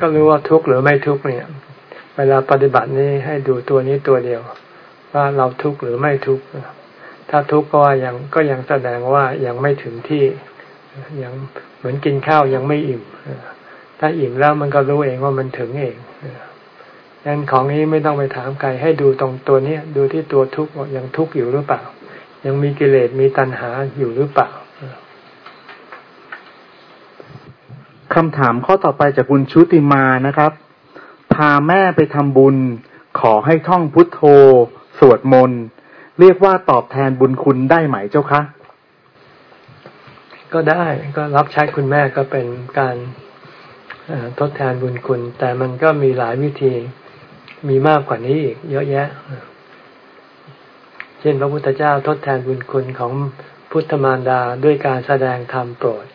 ก็รู้ว่าทุกข์หรือไม่ทุกข์เนี่ย เวลาปฏิบัตินี้ให้ดูตัวนี้ตัวเดียว ว่าเราทุกข์หรือไม่ทุกข์ถ้าทุกข์ก็ยังก็ยังแสดงว่ายังไม่ถึงที่ยังเหมือนกินข้าวยังไม่อิ่มถ้าอิ่มแล้วมันก็รู้เองว่ามันถึงเองดังนั้นของนี้ไม่ต้องไปถามใครให้ดูตรงตัวนี้ดูที่ตัวทุกข์ยังทุกข์อยู่หรือเปล่า ยังมีกิเลสมีตัณหาอยู่หรือเปล่าคำถามข้อต่อไปจากคุณชุติมานะครับ พาแม่ไปทำบุญ ขอให้ท่องพุทโธ สวดมนต์เรียกว่าตอบแทนบุญคุณได้ไหมเจ้าคะ ก็ได้ก็รับใช้คุณแม่ก็เป็นการทดแทนบุญคุณ แต่มันก็มีหลายวิธีมีมากกว่านี้อีกเยอะแยะ เช่นพระพุทธเจ้าทดแทนบุญคุณของพุทธมารดาด้วยการแสดงธรรมโปรด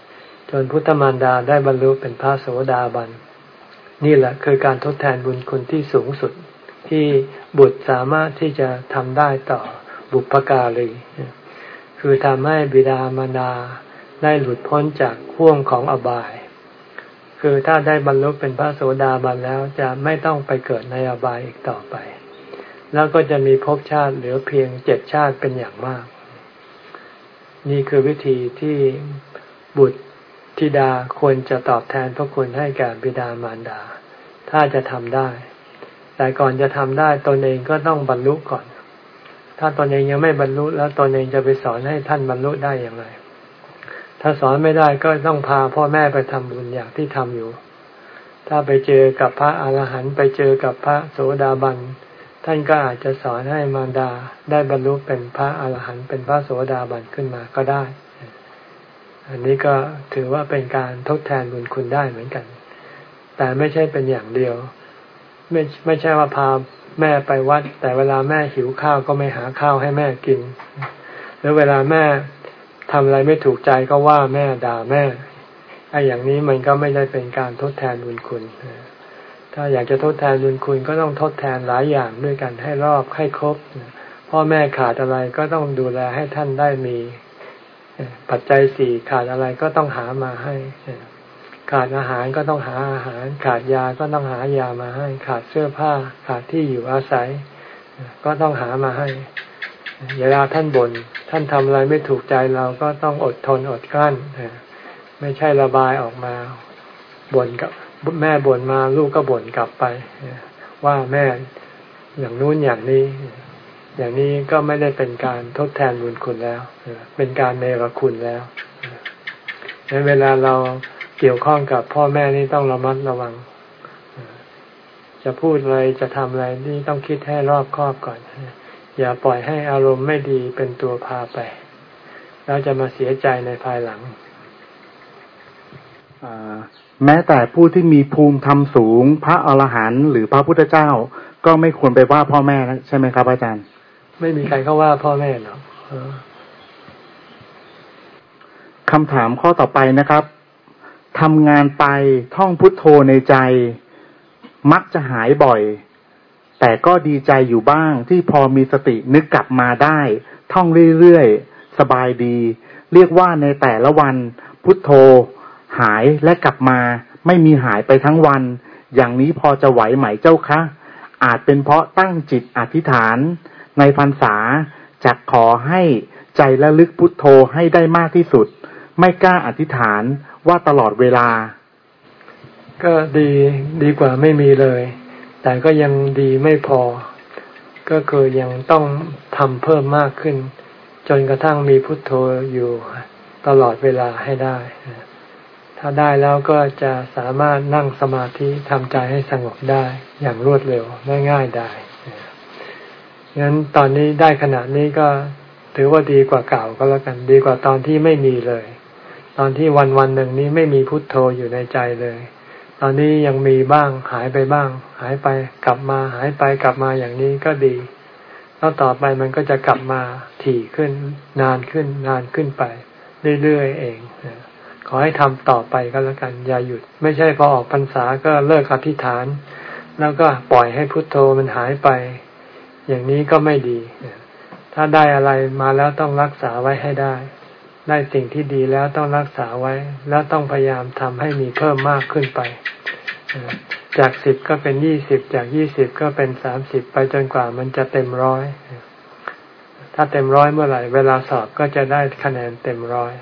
จนพุทธมารดาได้บรรลุเป็นพระโสดาบัน นี่แหละคือการทดแทนบุญคุณที่สูงสุดที่ บุตรสามารถที่จะทำได้ต่อบุพการีคือทำให้บิดามารดาได้หลุดพ้นจากห่วงของอบาย คือถ้าได้บรรลุเป็นพระโสดาบันแล้วจะไม่ต้องไปเกิดในอบายอีกต่อไป แล้วก็จะมีภพชาติเหลือเพียงเจ็ดชาติเป็นอย่างมาก นี่คือวิธีที่บุตรธิดาควรจะตอบแทนพระคุณให้แก่บิดามารดา ถ้าจะทำได้ แต่ก่อนจะทำได้ตนเองก็ต้องบรรลุก่อน ถ้าตนเองยังไม่บรรลุแล้วตนเองจะไปสอนให้ท่านบรรลุได้อย่างไร ถ้าสอนไม่ได้ก็ต้องพาพ่อแม่ไปทำบุญอย่างที่ทำอยู่ ถ้าไปเจอกับพระอาหารหันต์ไปเจอกับพระโสดาบัน ท่านก็อาจจะสอนให้มารดาได้บรรลุเป็นพระอาหารหันต์เป็นพระโสดาบันขึ้นมาก็ได้ อันนี้ก็ถือว่าเป็นการทดแทนบุญคุณได้เหมือนกัน แต่ไม่ใช่เป็นอย่างเดียว ไม่ไม่ใช่ว่าพาแม่ไปวัด แต่เวลาแม่หิวข้าวก็ไม่หาข้าวให้แม่กิน หรือเวลาแม่ทำอะไรไม่ถูกใจก็ว่าแม่ด่าแม่ไอ้อย่างนี้มันก็ไม่ได้เป็นการทดแทนบุญคุณ ถ้าอยากจะทดแทนบุญคุณก็ต้องทดแทนหลายอย่างด้วยกันให้รอบให้ครบพ่อแม่ขาดอะไรก็ต้องดูแลให้ท่านได้มี ปัจจัยสี่ขาดอะไรก็ต้องหามาให้ ขาดอาหารก็ต้องหาอาหาร ขาดยาก็ต้องหายามาให้ ขาดเสื้อผ้า ขาดที่อยู่อาศัย ก็ต้องหามาให้เวลาท่านบน่นท่านทำอะไรไม่ถูกใจเราก็ต้องอดทนอดกลั้นไม่ใช่ระบายออกมาบ่นกับแม่บ่นมาลูกก็บ่นกลับไปว่าแม่อย่างนู้นอย่างนี้ อย่างนี้ก็ไม่ได้เป็นการทดแทนบุญคุณแล้วเป็นการเนรคุณแล้วในเวลาเรา กี่ยวข้องกับพ่อแม่นี่ต้องระมัดระวัง จะพูดอะไรจะทำอะไรนี่ต้องคิดให้รอบคอบก่อน อย่าปล่อยให้อารมณ์ไม่ดีเป็นตัวพาไป แล้วจะมาเสียใจในภายหลังแม้แต่ผู้ที่มีภูมิธรรมสูง พระอรหันต์หรือพระพุทธเจ้า ก็ไม่ควรไปว่าพ่อแม่ใช่ไหมครับอาจารย์ ไม่มีใครเขาว่าพ่อแม่หรอกคำถามข้อต่อไปนะครับ ทำงานไปท่องพุทโธในใจ มักจะหายบ่อย แต่ก็ดีใจอยู่บ้างที่พอมีสตินึกกลับมาได้ ท่องเรื่อยๆ สบายดี เรียกว่าในแต่ละวัน พุทโธ หายและกลับมา ไม่มีหายไปทั้งวัน อย่างนี้พอจะไหวไหมเจ้าคะ อาจเป็นเพราะตั้งจิตอธิษฐาน ในพรรษาจะขอให้ใจละลึกพุทโธให้ได้มากที่สุด ไม่กล้าอธิษฐาน ว่าตลอดเวลา ก็ดีดีกว่าไม่มีเลย แต่ก็ยังดีไม่พอ ก็คือยังต้องทำเพิ่มมากขึ้น จนกระทั่งมีพุทโธอยู่ตลอดเวลาให้ได้ ถ้าได้แล้วก็จะสามารถนั่งสมาธิทำใจให้สงบได้อย่างรวดเร็วง่ายๆได้งั้นตอนนี้ได้ขนาดนี้ก็ถือว่าดีกว่าเก่าก็แล้วกัน ดีกว่าตอนที่ไม่มีเลย ตอนที่วันวันหนึ่งนี้ไม่มีพุทโธอยู่ในใจเลย ตอนนี้ยังมีบ้างหายไปบ้าง หายไปกลับมาหายไปกลับมาอย่างนี้ก็ดี แล้วต่อไปมันก็จะกลับมาถี่ขึ้นนานขึ้นนานขึ้นไป เรื่อยๆเองขอให้ทำต่อไปก็แล้วกันอย่าหยุด ไม่ใช่พอออกพรรษาก็เลิกอธิษฐาน แล้วก็ปล่อยให้พุทโธมันหายไป อย่างนี้ก็ไม่ดี ถ้าได้อะไรมาแล้วต้องรักษาไว้ให้ได้ ได้สิ่งที่ดีแล้วต้องรักษาไว้ แล้วต้องพยายามทำให้มีเพิ่มมากขึ้นไป จากสิบก็เป็นยี่สิบจากยี่สิบก็เป็นสามสิบไปจนกว่ามันจะเต็มร้อยถ้าเต็มร้อยเมื่อไหร่ เวลาสอบก็จะได้คะแนนเต็มร้อย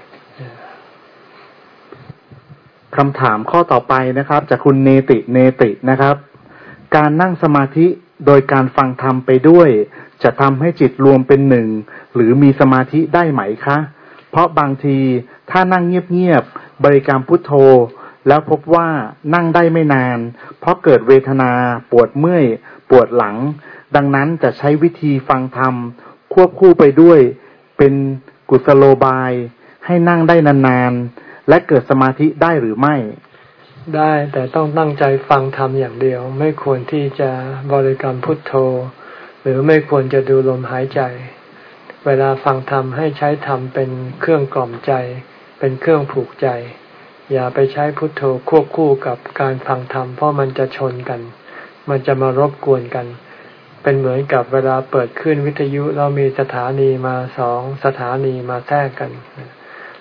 คำถามข้อต่อไปนะครับ จากคุณเนติเนตินะครับ การนั่งสมาธิโดยการฟังธรรมไปด้วย จะทำให้จิตรวมเป็นหนึ่ง หรือมีสมาธิได้ไหมคะ เพราะบางทีถ้านั่งเงียบๆบริกรรมพุทโธ แล้วพบว่านั่งได้ไม่นาน เพราะเกิดเวทนาปวดเมื่อยปวดหลัง ดังนั้นจะใช้วิธีฟังธรรม ควบคู่ไปด้วย เป็นกุศโลบาย ให้นั่งได้นานๆ และเกิดสมาธิได้หรือไม่ได้แต่ต้องตั้งใจฟังธรรมอย่างเดียว ไม่ควรที่จะบริกรรมพุทโธ หรือไม่ควรจะดูลมหายใจ เวลาฟังธรรมให้ใช้ธรรมเป็นเครื่องกล่อมใจ เป็นเครื่องผูกใจ อย่าไปใช้พุทโธควบคู่กับการฟังธรรมเพราะมันจะชนกัน มันจะมารบกวนกัน เป็นเหมือนกับเวลาเปิดขึ้นวิทยุเรามีสถานีมาสองสถานีมาแทรกกัน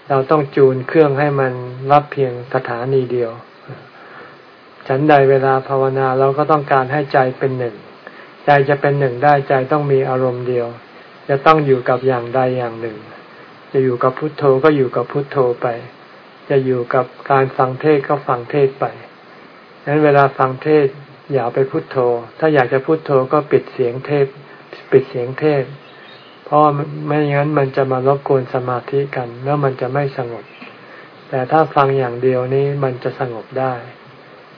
เราต้องจูนเครื่องให้มันรับเพียงสถานีเดียว ฉันใดเวลาภาวนาเราก็ต้องการให้ใจเป็นหนึ่ง ใจจะเป็นหนึ่งได้ใจต้องมีอารมณ์เดียว จะต้องอยู่กับอย่างใดอย่างหนึ่ง จะอยู่กับพุทโธก็อยู่กับพุทโธไป จะอยู่กับการฟังเทศก็ฟังเทศไปฉะนั้นเวลาฟังเทศอย่าไปพุทโธ ถ้าอยากจะพุทโธก็ปิดเสียงเทศ ปิดเสียงเทศ เพราะไม่งั้นมันจะมารบกวนสมาธิกัน แล้วมันจะไม่สงบ แต่ถ้าฟังอย่างเดียวนี้มันจะสงบได้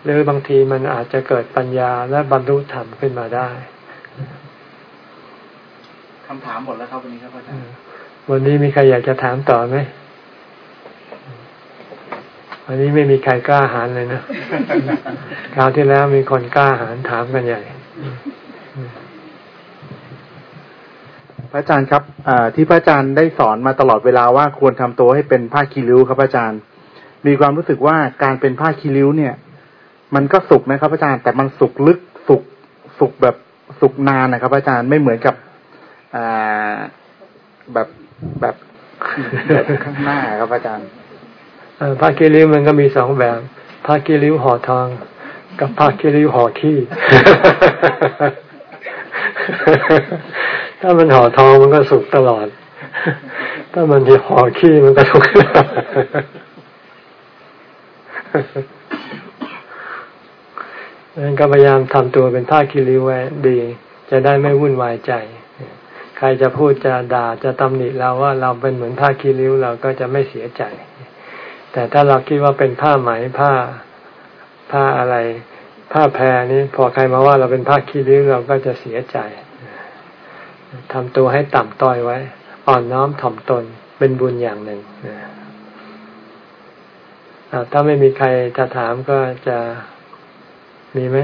หรือบางทีมันอาจจะเกิดปัญญาและบรรลุธรรมขึ้นมาได้ คำถามหมดแล้วครับวันนี้ครับอาจารย์วันนี้มีใครอยากจะถามต่อไหมวันนี้ไม่มีใครกล้าหาญเลยนะคราวที่แล้วมีคนกล้าหาญถามกันใหญ่พระอาจารย์ครับที่พระอาจารย์ได้สอนมาตลอดเวลาว่าควรทำตัวให้เป็นผ้าคีริ้วครับอาจารย์ มีความรู้สึกว่าการเป็นผ้าคีริ้วเนี่ย มันก็สุกนะครับอาจารย์ แต่มันสุกลึกสุกสุกแบบสุกนานนะครับอาจารย์ไม่เหมือนกับ อ่าแบบแบบข้างหน้าครับอาจารย์ผ้ากีริ้วมันก็มีสองแบบผ้ากีริ้วห่อทอง กับผ้ากีริ้วห่อขี้ถ้ามันห่อทองมันก็สุกตลอด ถ้ามันที่ห่อขี้มันก็สุกข์นั้นก็พยายามทำตัวเป็นท่าคิริวไว้ดี จะได้ไม่วุ่นวายใจ ใครจะพูดจะด่าจะตำหนิเราว่าเราเป็นเหมือนผ้าคีริ้วเราก็จะไม่เสียใจ แต่ถ้าเราคิดว่าเป็นผ้าไหมผ้าผ้าอะไร ผ้าแพรนี้พอใครมาว่าเราเป็นผ้าคีริ้วเราก็จะเสียใจทำตัวให้ต่ำต้อยไว้ อ่อนน้อมถ่อมตนเป็นบุญอย่างหนึ่งถ้าไม่มีใครจะถามก็จะมีไหม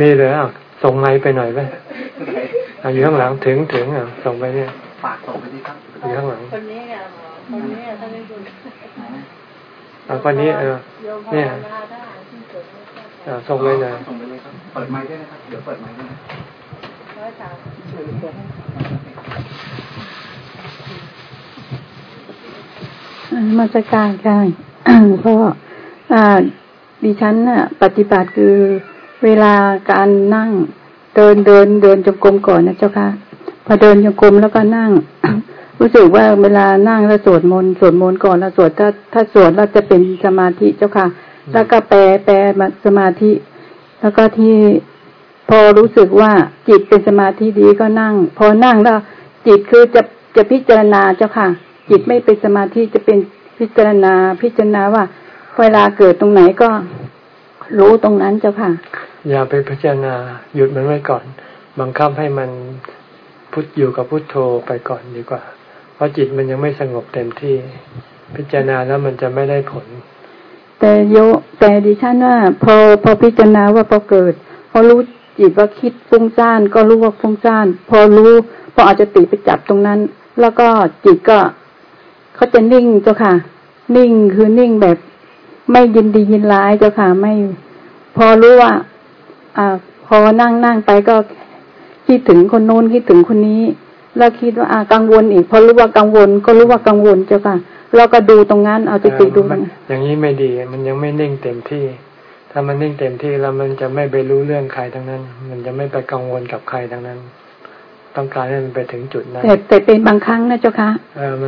มีเลยอะส่งไม้ไปหน่อยไหมอยู่ข้างหลังถึงถึงอะส่งไปเนี่ยฝากส่งไปที่ครับอยู่ข้างหลังคนนี้อะคนนี้อะท่านได้ดูอ่าคนนี้เออเนี่ยส่งเลยนะส่งไปเลยครับเปิดไม้ด้วยนะครับเดี๋ยวเปิดไม้ด้วยร้อยสามมาสการกันเพราะดิฉันน่ะ ปฏิบัติคือ เวลาการนั่ง เดินเดินเดินจงกรมก่อนนะเจ้าค่ะพอเดินจงกรมแล้วก็นั่ง รู้สึกว่าเวลานั่งแล้วสวดมนต์สวดมนต์ก่อนแล้วสวดถ้าถ้าสวดแล้วจะเป็นสมาธิเจ้าค่ะ แล้วก็แปลแปลสมาธิ แล้วก็ที่พอรู้สึกว่าจิตเป็นสมาธิดีก็นั่ง พอนั่งแล้วจิตคือจะจะพิจารณาเจ้าค่ะ จิตไม่เป็นสมาธิจะเป็นพิจารณาพิจารณาว่า เวลาเกิดตรงไหนก็ รู้ตรงนั้นเจ้าค่ะ อย่าไปพิจารณาหยุดมันไว้ก่อน บังคับให้มันพุทอยู่กับพุทโธไปก่อนดีกว่า เพราะจิตมันยังไม่สงบเต็มที่ พิจารณาแล้วมันจะไม่ได้ผล แต่โยแต่ดิฉันว่า พอพอพิจารณาว่าพอเกิด พอรู้จิตว่าคิดฟุ้งซ่านก็รู้ว่าฟุ้งซ่าน พอรู้พออาจจะติไปจับตรงนั้น แล้วก็จิตก็เขาจะนิ่งเจ้าค่ะ นิ่งคือนิ่งแบบ ไม่ยินดียินร้ายเจ้าค่ะไม่ พอรู้ว่าอ่า พอนั่งนั่งไปก็คิดถึงคนโน้นคิดถึงคนนี้ แล้วคิดว่าอ่ากังวลอีก พอรู้ว่ากังวล ก็รู้ว่ากังวลเจ้าค่ะเราก็ดูตรงนั้นเอาจิตดูมันอย่างนี้ไม่ดี มันยังไม่นิ่งเต็มที่ ถ้ามันนิ่งเต็มที่แล้วมันจะไม่ไปรู้เรื่องใครทั้งนั้น มันจะไม่ไปกังวลกับใครทั้งนั้น ต้องการให้มันไปถึงจุดนั้นแต่แต่เป็นบางครั้งนะเจ้าค่ะ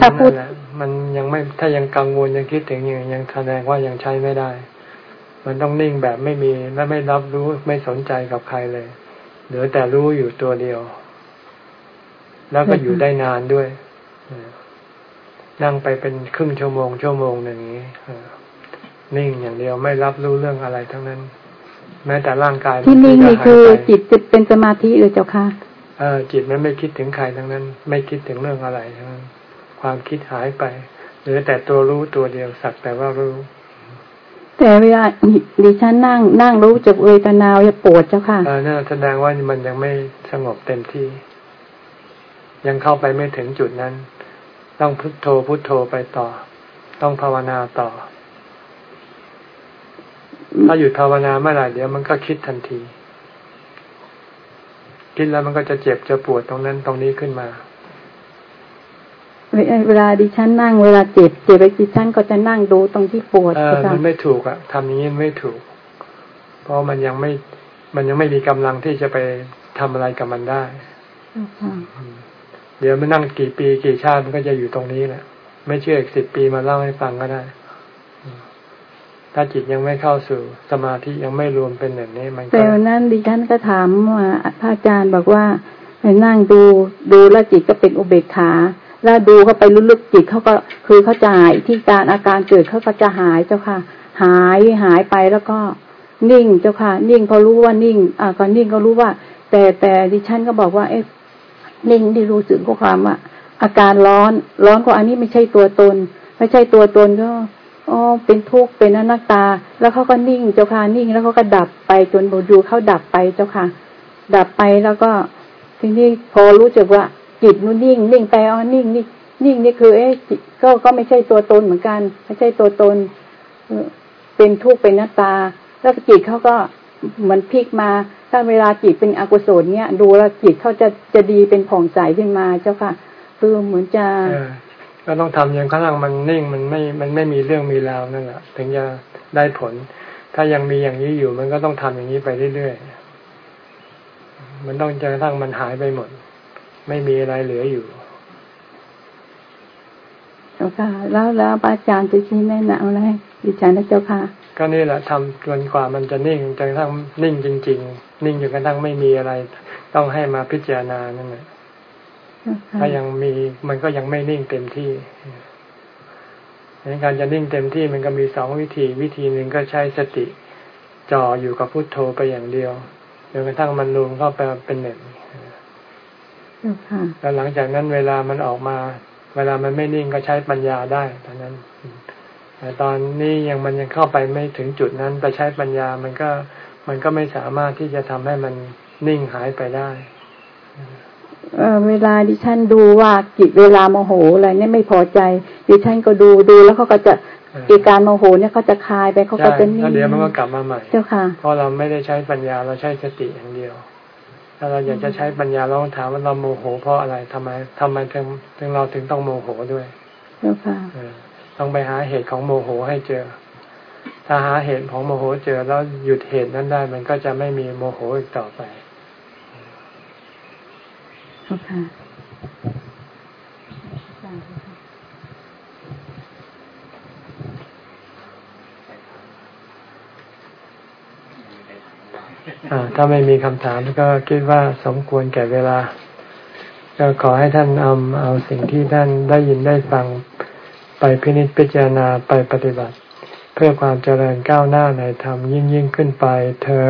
ถ้าพูดมันยังไม่ถ้ายังกังวลยังคิดถึงอย่างยังแสดงว่ายังใช้ไม่ได้ มันต้องนิ่งแบบไม่มีและไม่รับรู้ไม่สนใจกับใครเลยเหลือแต่รู้อยู่ตัวเดียว แล้วก็อยู่ได้นานด้วยนั่งไปเป็นครึ่งชั่วโมงชั่วโมงหนึ่งนี้นิ่งอย่างเดียวไม่รับรู้เรื่องอะไรทั้งนั้น แม้แต่ร่างกายที่นิ่งนี่คือจิตจะเป็นสมาธิหรือเจ้าค่ะเออ จิตมันไม่คิดถึงใครทั้งนั้น ไม่คิดถึงเรื่องอะไรทั้งนั้น ความคิดหายไปเหลือแต่ตัวรู้ตัวเดียวสักแต่ว่ารู้ แต่เวลาดิฉันนั่งนั่งรู้จักเวทนาจะปวดเจ้าค่ะเออนั่นแสดงว่ามันยังไม่สงบเต็มที่ ยังเข้าไปไม่ถึงจุดนั้น ต้องพุโทโธพุโทโธไปต่อ ต้องภาวนาต่อ ถ้าหยุดภาวนาเมื่อไหร่เดี๋ยวมันก็คิดทันที คิดแล้วมันก็จะเจ็บจะปวดตรงนั้นตรงนี้ขึ้นมา เวลาดิฉันนั่งเวลาเจ็บเจ็บไปดิฉันก็จะนั่งดูตรงที่ปวดเออมันไม่ถูกอะทำอย่างนี้ไม่ถูก เพราะมันยังไม่มันยังไม่มีกำลังที่จะไปทำอะไรกับมันได้เดี๋ยวมันนั่งกี่ปีกี่ชาติมันก็จะอยู่ตรงนี้แหละ ไม่เชื่ออีกสิบปีมาเล่าให้ฟังก็ได้ ถ้าจิตยังไม่เข้าสู่สมาธิยังไม่รวมเป็นแบบนี้มันแต่วันนั้นดิฉันก็ถามว่าพระอาจารย์บอกว่าไปนั่งดูดูแล้วจิตก็เป็นอุเบกขาแล้วดูเข้าไปลึกๆจิตเขาก็คือเขาจะหายที่การอาการเกิดเขาก็จะหายเจ้าค่ะ หายหายไปแล้วก็นิ่งเจ้าค่ะ นิ่งพอรู้ว่านิ่ง อ่าก็นิ่งก็รู้ว่า แต่แต่ดิฉันก็บอกว่า เอ๊ะนิ่งที่รู้สึกก็ความว่าอาการร้อน ร้อนก็อันนี้ไม่ใช่ตัวตน ไม่ใช่ตัวตนก็ อ๋อเป็นทุกข์เป็นอนัตตา แล้วเขาก็นิ่งเจ้าค่ะนิ่ง แล้วเขาก็ดับไปจนบดูเขาดับไปเจ้าค่ะ ดับไปแล้วก็ทีนี้พอรู้จักว่าจิตนู้นิ่ง นิ่งไปอ๋อนิ่งนี่นิ่งนี่คือ เอ๊ะก็ก็ไม่ใช่ตัวตนเหมือนกัน ไม่ใช่ตัวตนเป็นทุกข์เป็นหน้าตา แล้วจิตเขาก็เหมือนพลิกมา ถ้าเวลาจิตเป็นอกุศลเนี่ย ดูแลจิตเขาจะจะดีเป็นผ่องใสขึ้นมาเจ้าค่ะ คือเหมือนจะ ก็ต้องทำอย่างข้างล่างมันนิ่งมันไม่มันไม่มีเรื่องมีราวนั่นแหละถึงจะได้ผล ถ้ายังมีอย่างนี้อยู่ มันก็ต้องทำอย่างนี้ไปเรื่อยๆมันต้องจะกระทั่งมันหายไปหมด ไม่มีอะไรเหลืออยู่เจ้าค่ะแล้วแล้วอาจารย์จะชี้แนะนำอะไรดิฉันนะเจ้าค่ะ ก็นี่แหละทำจนกว่ามันจะนิ่งจนกระทั่งนิ่งจริง ๆ นิ่งจนกระทั่งไม่มีอะไร ต้องให้มาพิจารณานั่นแหละ ถ้ายังมีมันก็ยังไม่นิ่งเต็มที่ในการจะนิ่งเต็มที่มันก็มีสองวิธี วิธีหนึ่งก็ใช้สติจ่ออยู่กับพุโทโธไปอย่างเดียวจนกระทั่งมันรวมเข้าไปเป็นหนึ่งแล้วหลังจากนั้นเวลามันออกมา เวลามันไม่นิ่งก็ใช้ปัญญาได้ตอนนั้น แต่ตอนนี้ยังมันยังเข้าไปไม่ถึงจุดนั้น ไปใช้ปัญญามันก็มันก็ไม่สามารถที่จะทำให้มันนิ่งหายไปได้ เออเวลาดิฉันดูว่าจิตเวลาโมโหอะไรเนี่ยไม่พอใจ ดิฉันก็ดูดูแล้วเขาก็จะไอ้การโมโหเนี่ยเขาจะคลายไปเขาก็จะนิ่งเดี๋ยวมันก็กลับมาใหม่เจ้าค่ะเพราะเราไม่ได้ใช้ปัญญาเราใช้สติอย่างเดียว ถ้าเราอยากจะใช้ปัญญาเราต้องถามว่าเราโมโห เพราะอะไรทำไมทำไมถึงถึงเราถึงต้องโมโหด้วยเจ้าค่ะต้องไปหาเหตุของโมโหให้เจอ ถ้าหาเหตุของโมโหเจอแล้วหยุดเหตุนั้นได้ มันก็จะไม่มีโมโหอีกต่อไป ค่ะถ้าไม่มีคำถามก็คิดว่าสมควรแก่เวลา ก็ขอให้ท่านเอาเอาสิ่งที่ท่านได้ยินได้ฟังไปพินิจพิจารณาไปปฏิบัติ เพื่อความเจริญก้าวหน้าในธรรมยิ่งยิ่งขึ้นไปเธอ